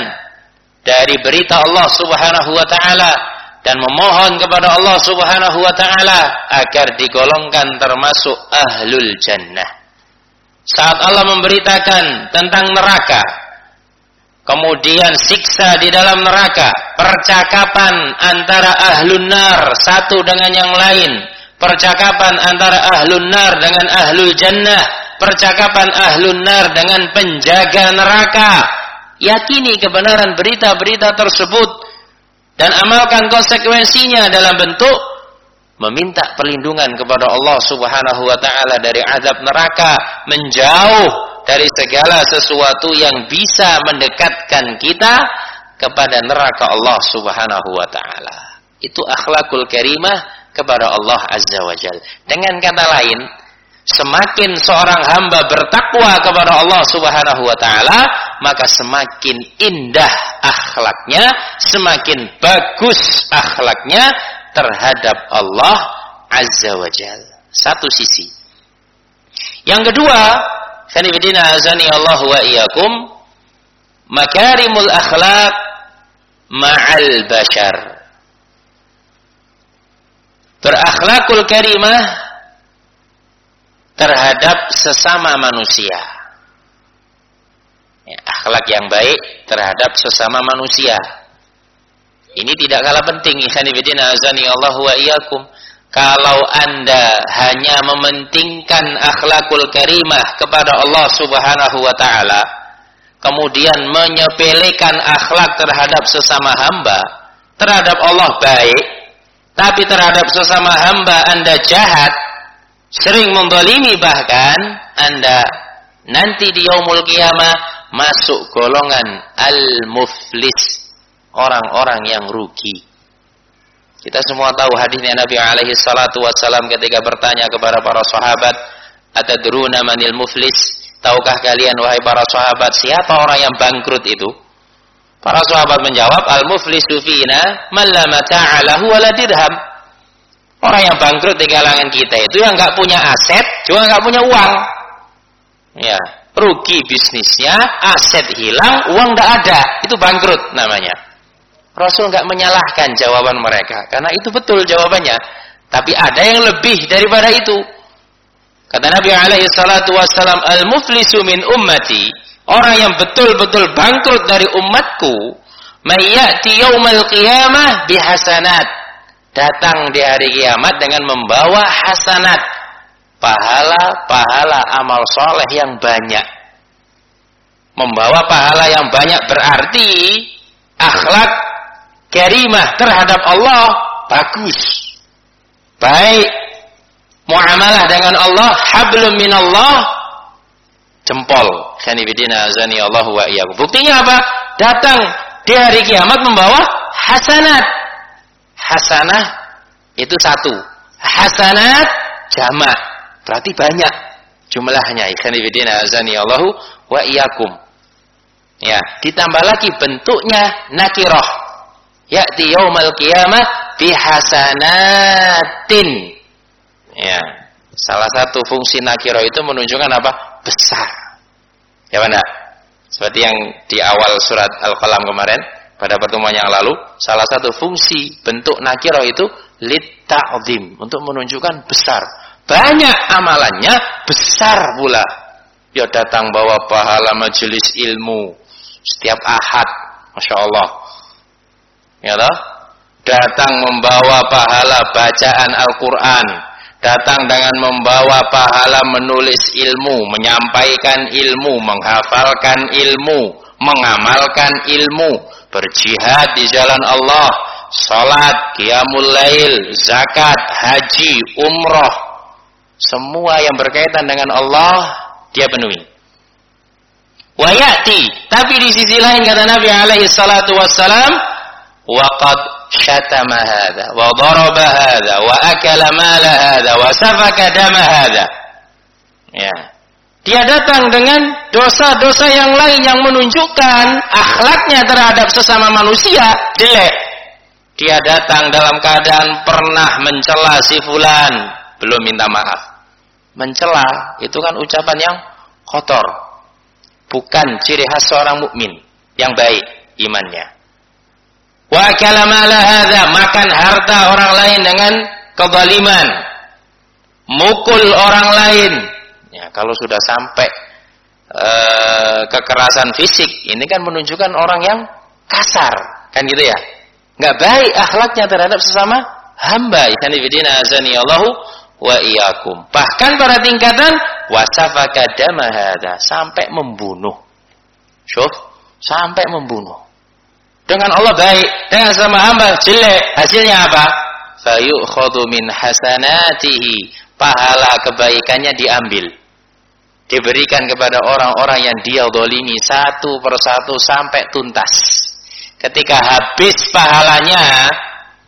dari berita Allah Subhanahu wa taala dan memohon kepada Allah Subhanahu wa taala agar digolongkan termasuk ahlul jannah. Saat Allah memberitakan tentang neraka, kemudian siksa di dalam neraka, percakapan antara ahlun nar satu dengan yang lain, percakapan antara ahlun nar dengan ahlul jannah, percakapan ahlun nar dengan penjaga neraka. Yakini kebenaran berita-berita tersebut dan amalkan konsekuensinya dalam bentuk meminta perlindungan kepada Allah Subhanahu wa taala dari azab neraka, menjauh dari segala sesuatu yang bisa mendekatkan kita kepada neraka Allah Subhanahu wa taala. Itu akhlakul karimah kepada Allah Azza wa Jalla. Dengan kata lain, semakin seorang hamba bertakwa kepada Allah Subhanahu wa taala, maka semakin indah akhlaknya, semakin bagus akhlaknya terhadap Allah Azza wa Jalla. Satu sisi. Yang kedua, Khanifidina azani Allah wa iyyakum makarimul akhlak ma'al bashar. Berakhlakul karimah terhadap sesama manusia. Ya, akhlak yang baik terhadap sesama manusia. Ini tidak kalah penting. Allah. Kalau anda hanya mementingkan akhlakul karimah kepada Allah subhanahu wa ta'ala. Kemudian menyepelekan akhlak terhadap sesama hamba. Terhadap Allah baik. Tapi terhadap sesama hamba anda jahat sering mendolimi bahkan anda nanti di yaumul kiamah masuk golongan al-muflis orang-orang yang rugi. Kita semua tahu hadisnya Nabi alaihi salatu wasallam ketika bertanya kepada para sahabat atadruna manil muflis? Tahukah kalian wahai para sahabat siapa orang yang bangkrut itu? Para sahabat menjawab al-muflisu fina man la mata'alahu wa dirham. Orang yang bangkrut di kalangan kita itu yang nggak punya aset, juga nggak punya uang. Ya, rugi bisnisnya, aset hilang, uang nggak ada, itu bangkrut namanya. Rasul nggak menyalahkan jawaban mereka, karena itu betul jawabannya. Tapi ada yang lebih daripada itu. Kata Nabi alaihi salatu wassalam, al-muflisu min ummati, orang yang betul-betul bangkrut dari umatku, mayyati yaumal qiyamah bihasanat. Datang di hari kiamat dengan membawa hasanat. Pahala-pahala amal soleh yang banyak. Membawa pahala yang banyak berarti akhlak karimah terhadap Allah bagus baik muamalah dengan Allah hablum minallah jempol khanibidina azani Allah wa iyyakum buktinya apa datang di hari kiamat membawa hasanat hasanah itu satu. Hasanat jamak. Berarti banyak jumlahnya. Ikhwanifidina azani Allahu wa iyakum. Ya, ditambah lagi bentuknya nakirah. Ya'ti yaumal qiyamah bihasanatin. Ya, salah satu fungsi nakirah itu menunjukkan apa? Besar. Ya mana? Seperti yang di awal surat Al-Qalam kemarin pada pertemuan yang lalu, salah satu fungsi bentuk nakiro itu lit ta'zim, untuk menunjukkan besar. Banyak amalannya, besar pula. Ya datang bawa pahala majelis ilmu setiap ahad, Masya Allah. Ya toh? Datang membawa pahala bacaan Al-Quran. Datang dengan membawa pahala menulis ilmu, menyampaikan ilmu, menghafalkan ilmu, mengamalkan ilmu berjihad di jalan Allah, salat, qiyamul lail, zakat, haji, umroh, semua yang berkaitan dengan Allah dia penuhi. Wayati, tapi di sisi lain kata Nabi alaihi salatu wassalam, wa daraba hadha, wa akala mala hadha, wa safaka dama hadha. Ya. Dia datang dengan dosa-dosa yang lain yang menunjukkan akhlaknya terhadap sesama manusia jelek. Dia datang dalam keadaan pernah mencela si fulan, belum minta maaf. Mencela itu kan ucapan yang kotor. Bukan ciri khas seorang mukmin yang baik imannya. Wa kalamala hadza makan harta orang lain dengan kezaliman. Mukul orang lain. Ya, kalau sudah sampai uh, kekerasan fisik, ini kan menunjukkan orang yang kasar, kan gitu ya? Enggak baik akhlaknya terhadap sesama hamba. Ikan ibidina azani Allahu wa iyyakum. Bahkan pada tingkatan wasafaka damahada sampai membunuh. Syuf, sampai membunuh. Dengan Allah baik, dengan sama hamba jelek. Hasilnya apa? Fayu'khadhu min hasanatihi. Pahala kebaikannya diambil. Diberikan kepada orang-orang yang dia dolimi satu persatu sampai tuntas. Ketika habis pahalanya,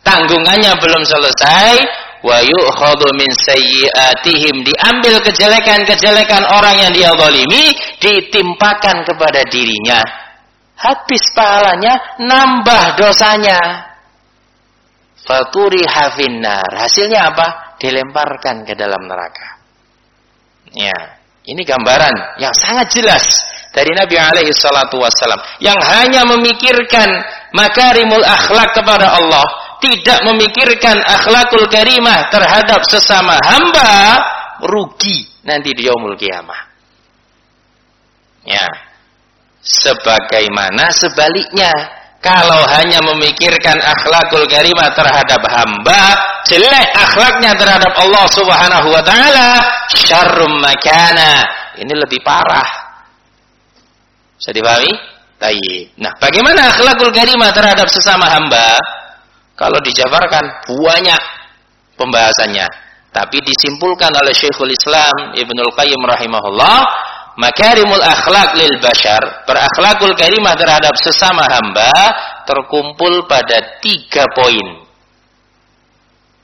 tanggungannya belum selesai, wa yu'khadhu min sayyi'atihim diambil kejelekan-kejelekan orang yang dia zalimi ditimpakan kepada dirinya habis pahalanya, nambah dosanya. Faturi hafinar. Hasilnya apa? Dilemparkan ke dalam neraka. Ya, ini gambaran yang sangat jelas dari Nabi alaihi salatu wasallam yang hanya memikirkan makarimul akhlak kepada Allah, tidak memikirkan akhlakul karimah terhadap sesama hamba, rugi nanti di yaumul kiamah. Ya, Sebagaimana sebaliknya, kalau hanya memikirkan akhlakul karimah terhadap hamba, jelek akhlaknya terhadap Allah Subhanahu wa taala, syarrum makana. Ini lebih parah. Bisa dipahami? Tayyib. Nah, bagaimana akhlakul karimah terhadap sesama hamba? Kalau dijabarkan banyak pembahasannya, tapi disimpulkan oleh Syekhul Islam Ibnul Qayyim rahimahullah makarimul akhlak lil bashar, berakhlakul karimah terhadap sesama hamba terkumpul pada tiga poin.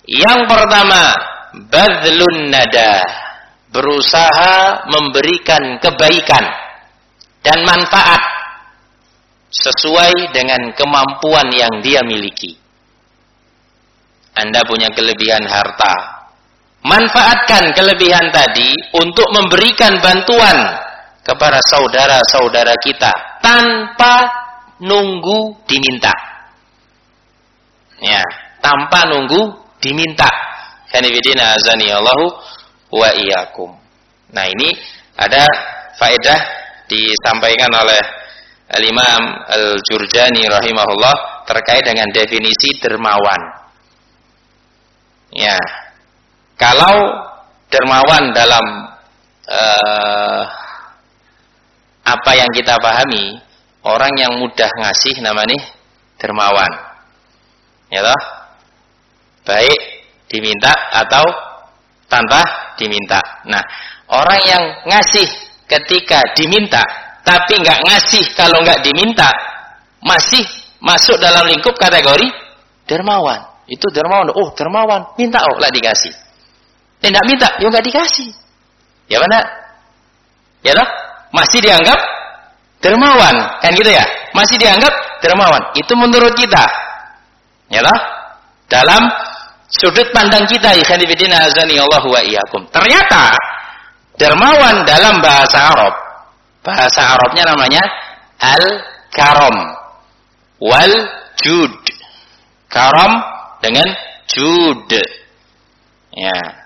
Yang pertama, badlun nada, berusaha memberikan kebaikan dan manfaat sesuai dengan kemampuan yang dia miliki. Anda punya kelebihan harta, Manfaatkan kelebihan tadi untuk memberikan bantuan kepada saudara-saudara kita tanpa nunggu diminta. Ya, tanpa nunggu diminta. Kanibidina azani Allahu wa iyyakum. Nah, ini ada faedah disampaikan oleh Al-Imam Al-Jurjani rahimahullah terkait dengan definisi dermawan. Ya, kalau dermawan dalam uh, apa yang kita pahami, orang yang mudah ngasih namanya dermawan. Ya toh? Baik diminta atau tanpa diminta. Nah, orang yang ngasih ketika diminta tapi nggak ngasih kalau nggak diminta masih masuk dalam lingkup kategori dermawan. Itu dermawan. Oh, dermawan, minta oh lah dikasih. Tidak minta, ya nggak dikasih. Ya mana? Ya loh, masih dianggap dermawan, kan gitu ya? Masih dianggap dermawan. Itu menurut kita. Ya loh, dalam sudut pandang kita, ikhwanifidina azani Allah wa iyyakum. Ternyata dermawan dalam bahasa Arab, bahasa Arabnya namanya al-karam wal jud. Karam dengan jud. Ya,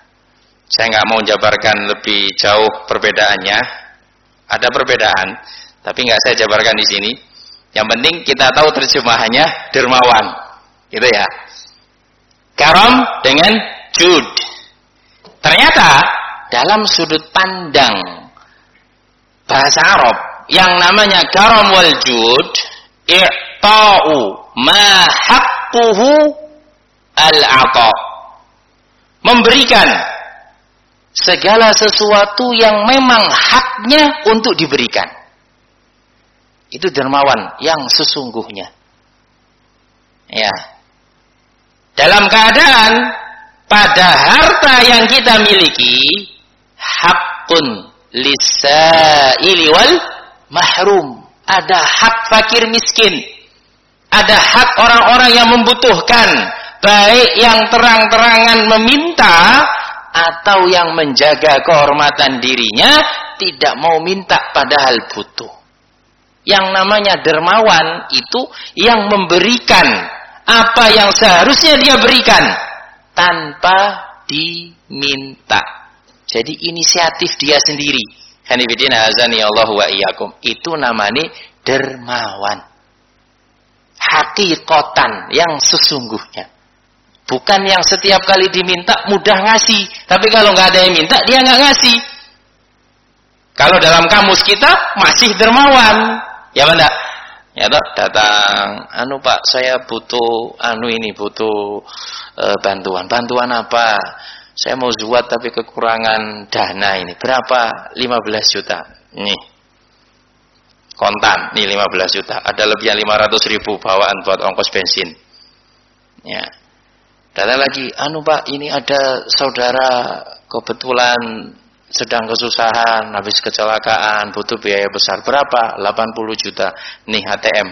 saya nggak mau jabarkan lebih jauh perbedaannya. Ada perbedaan, tapi nggak saya jabarkan di sini. Yang penting kita tahu terjemahannya dermawan. Gitu ya. Karam dengan jud. Ternyata dalam sudut pandang bahasa Arab yang namanya karam wal jud i'ta'u ma haqquhu al-'ata. Memberikan segala sesuatu yang memang haknya untuk diberikan. Itu dermawan yang sesungguhnya. Ya. Dalam keadaan pada harta yang kita miliki hakun lisaili wal mahrum. Ada hak fakir miskin. Ada hak orang-orang yang membutuhkan, baik yang terang-terangan meminta atau yang menjaga kehormatan dirinya tidak mau minta padahal butuh. Yang namanya dermawan itu yang memberikan apa yang seharusnya dia berikan tanpa diminta. Jadi inisiatif dia sendiri. Hanifidina azani Allah wa iyyakum. Itu namanya dermawan. Hakikotan yang sesungguhnya. Bukan yang setiap kali diminta mudah ngasih. Tapi kalau nggak ada yang minta, dia nggak ngasih. Kalau dalam kamus kita masih dermawan. Ya mana? Ya toh, datang, anu Pak, saya butuh anu ini, butuh e, bantuan. Bantuan apa? Saya mau zuat tapi kekurangan dana ini. Berapa? 15 juta. Nih. Kontan, nih 15 juta. Ada lebihan 500 ribu bawaan buat ongkos bensin. Ya. Datang lagi, anu Pak, ini ada saudara kebetulan sedang kesusahan, habis kecelakaan, butuh biaya besar. Berapa? 80 juta. Nih ATM.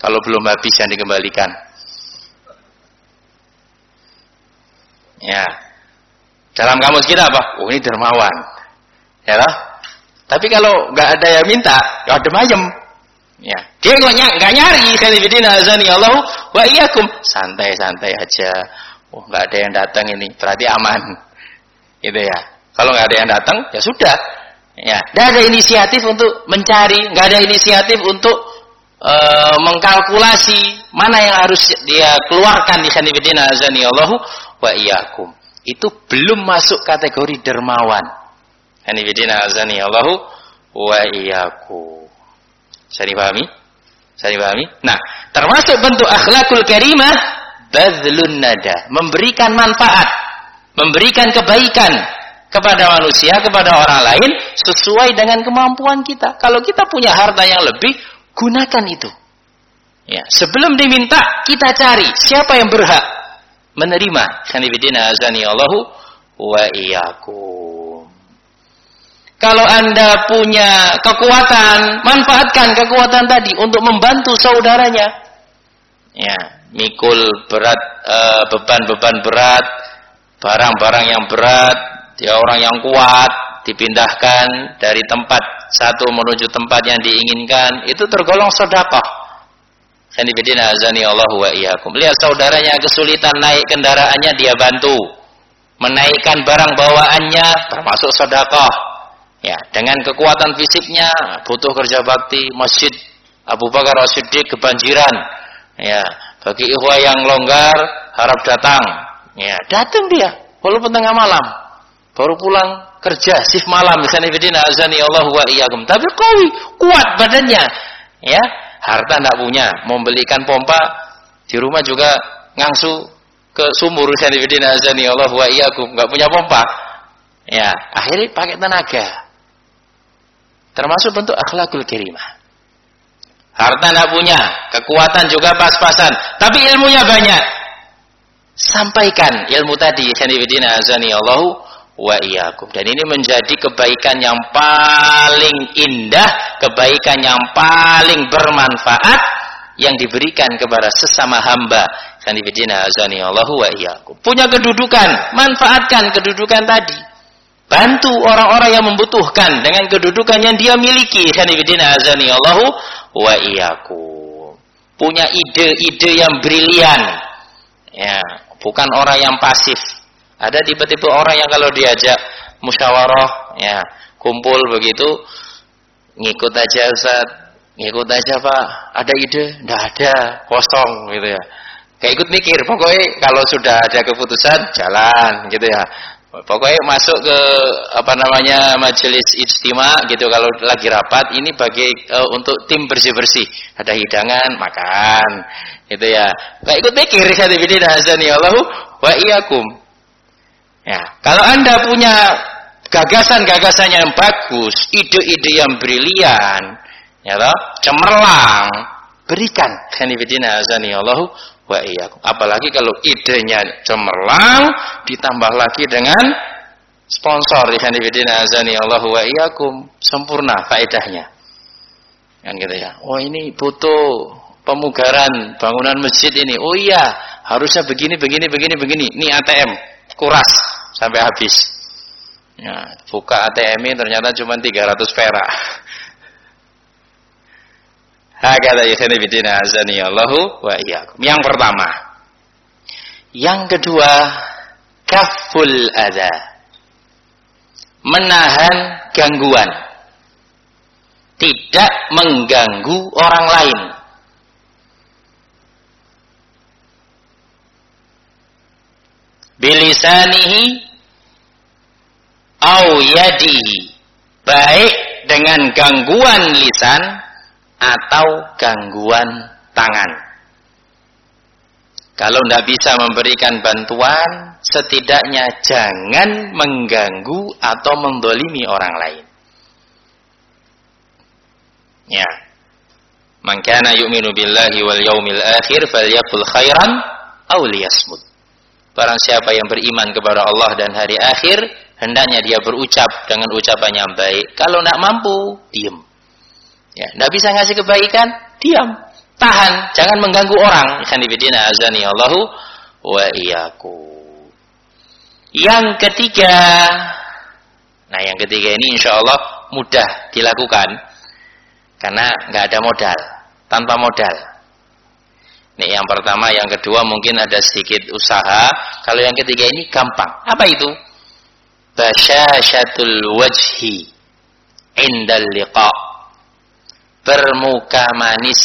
Kalau belum habis yang dikembalikan. Ya. Dalam kamus kita apa? Oh ini dermawan. Ya lah. Tapi kalau nggak ada yang minta, ya ada mayem. Ya, dia nggak ny nggak nyari khalifidina azani Allah wa iyyakum. Santai-santai aja. Oh, nggak ada yang datang ini, berarti aman. Gitu ya. Kalau nggak ada yang datang, ya sudah. Ya, nggak ada inisiatif untuk mencari, nggak ada inisiatif untuk e, mengkalkulasi mana yang harus dia keluarkan di khalifidina azani Allah wa iyyakum. Itu belum masuk kategori dermawan. Khalifidina azani Allah wa iyyakum. Saya dipahami? Saya dipahami? Nah, termasuk bentuk akhlakul karimah badlun nada, memberikan manfaat, memberikan kebaikan kepada manusia, kepada orang lain sesuai dengan kemampuan kita. Kalau kita punya harta yang lebih, gunakan itu. Ya, sebelum diminta, kita cari siapa yang berhak menerima. Kanibidina azani Allahu wa iyyakum. Kalau Anda punya kekuatan, manfaatkan kekuatan tadi untuk membantu saudaranya. Ya, mikul berat eh, beban-beban berat, barang-barang yang berat, dia orang yang kuat, dipindahkan dari tempat satu menuju tempat yang diinginkan, itu tergolong sedekah. Sanibidina azani Allah wa iyyakum. Lihat saudaranya kesulitan naik kendaraannya dia bantu. Menaikkan barang bawaannya termasuk sedekah Ya, dengan kekuatan fisiknya butuh kerja bakti masjid Abu Bakar As-Siddiq kebanjiran. Ya, bagi ikhwah yang longgar harap datang. Ya, datang dia walaupun tengah malam. Baru pulang kerja shift malam misalnya bidina azani Allah wa iyyakum. Tapi kawi, kuat badannya. Ya, harta tidak punya, mau belikan pompa di rumah juga ngangsu ke sumur misalnya bidina azani Allah wa iyyakum, enggak punya pompa. Ya, akhirnya pakai tenaga. Termasuk bentuk akhlakul kirimah. Harta tidak punya, kekuatan juga pas-pasan, tapi ilmunya banyak. Sampaikan ilmu tadi, sanibidina wa iyyakum. Dan ini menjadi kebaikan yang paling indah, kebaikan yang paling bermanfaat yang diberikan kepada sesama hamba. Wa iyyakum. Punya kedudukan, manfaatkan kedudukan tadi. Bantu orang-orang yang membutuhkan dengan kedudukan yang dia miliki. Azani Allahu wa iyyakum. Punya ide-ide yang brilian. Ya, bukan orang yang pasif. Ada tipe-tipe orang yang kalau diajak musyawarah, ya, kumpul begitu, ngikut aja Ustaz, ngikut aja Pak. Ada ide? Enggak ada, kosong gitu ya. Kayak ikut mikir, pokoknya kalau sudah ada keputusan jalan gitu ya. Pokoknya masuk ke apa namanya majelis ijtima gitu kalau lagi rapat ini bagi uh, untuk tim bersih-bersih. Ada hidangan, makan. Gitu ya. Gak ikut mikir kata bidina azani Allahu wa iyyakum. Ya, kalau Anda punya gagasan-gagasan yang bagus, ide-ide yang brilian, ya toh, cemerlang, berikan kanibidina azani Allahu wa iyyakum. Apalagi kalau idenya cemerlang ditambah lagi dengan sponsor ikhwan fillah azani Allah wa iyyakum sempurna faedahnya. Kan gitu ya. Oh ini butuh pemugaran bangunan masjid ini. Oh iya, harusnya begini begini begini begini. Ini ATM kuras sampai habis. Ya, buka ATM ini ternyata cuma 300 perak. Wa iyyakum. Yang pertama. Yang kedua, kaful adza. Menahan gangguan. Tidak mengganggu orang lain. Bilisanihi au yadihi. Baik dengan gangguan lisan atau gangguan tangan. Kalau tidak bisa memberikan bantuan, setidaknya jangan mengganggu atau mendolimi orang lain. Ya. Man kana yu'minu billahi wal yaumil akhir falyakul khairan aw liyasmut. Barang siapa yang beriman kepada Allah dan hari akhir, hendaknya dia berucap dengan ucapan yang baik. Kalau tidak mampu, diam. Ya, tidak bisa ngasih kebaikan, diam. Tahan, jangan mengganggu orang. Khanibidina azani Allahu wa iyyaku. Yang ketiga, nah yang ketiga ini insya Allah mudah dilakukan karena nggak ada modal, tanpa modal. Nih yang pertama, yang kedua mungkin ada sedikit usaha. Kalau yang ketiga ini gampang. Apa itu? Basyasyatul wajhi indal liqa' bermuka manis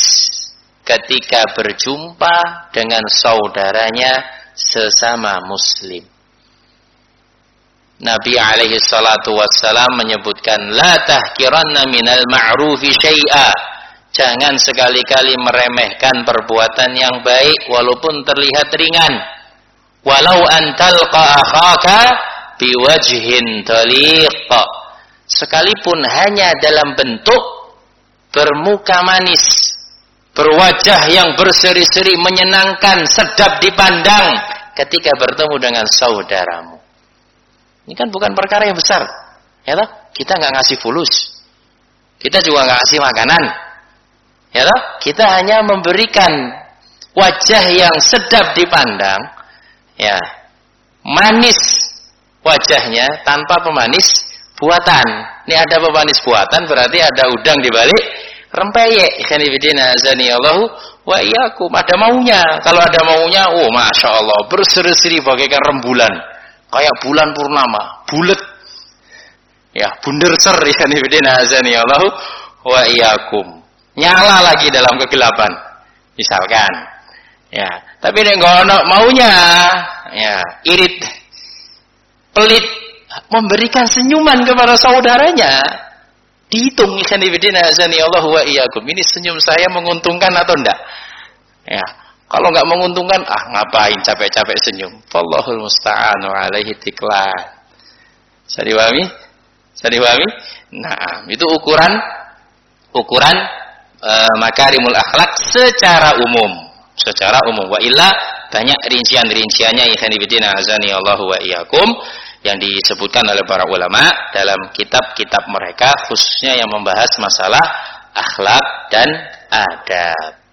ketika berjumpa dengan saudaranya sesama muslim. Nabi alaihi salatu wassalam menyebutkan la tahkiranna minal ma'rufi syai'a. Jangan sekali-kali meremehkan perbuatan yang baik walaupun terlihat ringan. Walau antalqa akhaka biwajhin taliq. Sekalipun hanya dalam bentuk bermuka manis, berwajah yang berseri-seri, menyenangkan, sedap dipandang ketika bertemu dengan saudaramu. Ini kan bukan perkara yang besar. Ya toh? Kita nggak ngasih fulus. Kita juga nggak ngasih makanan. Ya toh? Kita hanya memberikan wajah yang sedap dipandang. Ya. Manis wajahnya tanpa pemanis buatan. Ini ada pemanis buatan berarti ada udang di balik rempeyek. Ikhani bidina azani Allahu wa iyyakum. Ada maunya. Kalau ada maunya, oh masya Allah berseri-seri bagaikan rembulan. Kayak bulan purnama, bulat. Ya, bunder ser ikhani bidina azani Allahu wa iyyakum. Nyala lagi dalam kegelapan. Misalkan. Ya, tapi nek maunya, ya, irit pelit memberikan senyuman kepada saudaranya. Dihitung ibidina azani Allah wa iyyakum. Ini senyum saya menguntungkan atau enggak? Ya. Kalau enggak menguntungkan, ah ngapain capek-capek senyum? Wallahul musta'anu alaihi tiklan. Saya dipahami? Saya? Nah, itu ukuran ukuran e, makarimul akhlak secara umum. Secara umum. Wa illa banyak rincian-rinciannya ikhwan fillah azani Allah wa iyyakum yang disebutkan oleh para ulama dalam kitab-kitab mereka khususnya yang membahas masalah akhlak dan adab.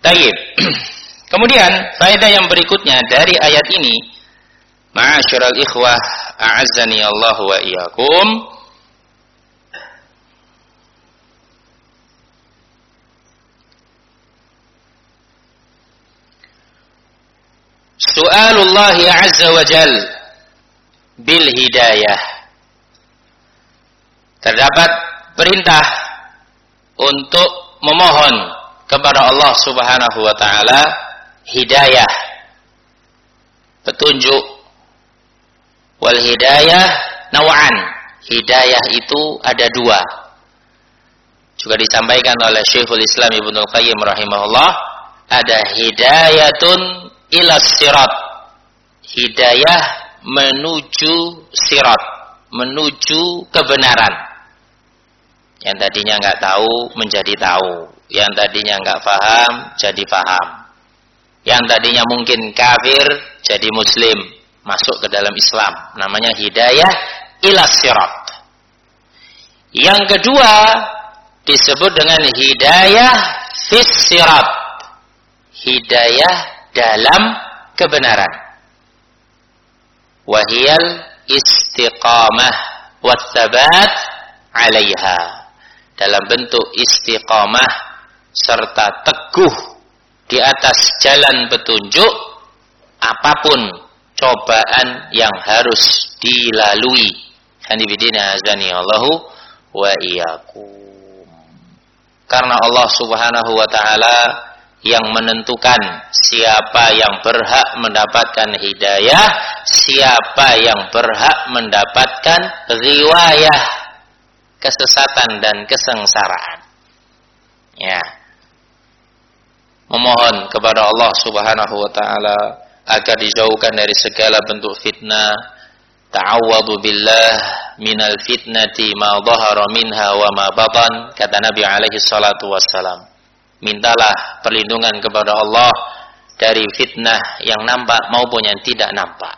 Taib. Kemudian faedah yang berikutnya dari ayat ini, ma'asyiral ikhwah a'azzani Allah wa iyyakum. Su'alullah azza wa jalla bil hidayah. Terdapat perintah untuk memohon kepada Allah Subhanahu wa taala hidayah. Petunjuk wal hidayah naw'an. Hidayah itu ada dua. Juga disampaikan oleh Syekhul Islam Ibnu Qayyim rahimahullah, ada hidayatun ila sirat. Hidayah menuju sirat, menuju kebenaran. Yang tadinya nggak tahu menjadi tahu, yang tadinya nggak paham jadi paham, yang tadinya mungkin kafir jadi muslim, masuk ke dalam Islam. Namanya hidayah ila sirat. Yang kedua disebut dengan hidayah fis sirat. Hidayah dalam kebenaran wahiyal istiqamah wathabat alaiha dalam bentuk istiqamah serta teguh di atas jalan petunjuk apa pun cobaan yang harus dilalui. Hanifidina azani Allahu wa iyyakum. Karena Allah Subhanahu wa taala yang menentukan siapa yang berhak mendapatkan hidayah, siapa yang berhak mendapatkan riwayah kesesatan dan kesengsaraan. Ya. Memohon kepada Allah Subhanahu wa taala agar dijauhkan dari segala bentuk fitnah. Ta'awwadu billah minal fitnati ma dhahara minha wa ma batan kata Nabi alaihi salatu wassalam mintalah perlindungan kepada Allah dari fitnah yang nampak maupun yang tidak nampak.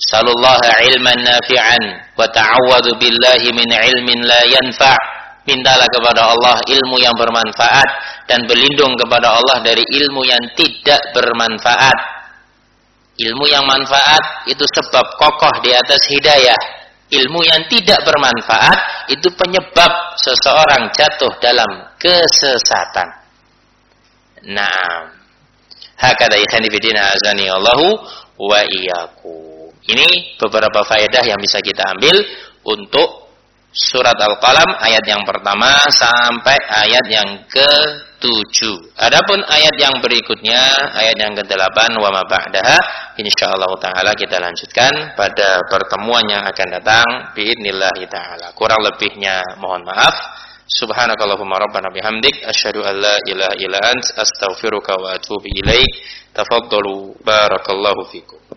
Sallallahu ilman nafi'an wa ta'awwadu billahi min ilmin la yanfa'. Mintalah kepada Allah ilmu yang bermanfaat dan berlindung kepada Allah dari ilmu yang tidak bermanfaat. Ilmu yang manfaat itu sebab kokoh di atas hidayah. Ilmu yang tidak bermanfaat itu penyebab seseorang jatuh dalam kesesatan. Naam. Hakada ikhani fidina azani Allahu wa iyyakum. Ini beberapa faedah yang bisa kita ambil untuk surat Al-Qalam ayat yang pertama sampai ayat yang ke-7. Adapun ayat yang berikutnya ayat yang ke-8 wa ma ba'daha insyaallah taala kita lanjutkan pada pertemuan yang akan datang biidznillah taala. Kurang lebihnya mohon maaf. Subhanakallahumma rabbana bihamdik asyhadu an la ilaha illa ant astaghfiruka wa atubu ilaik. Tafaddalu barakallahu fikum.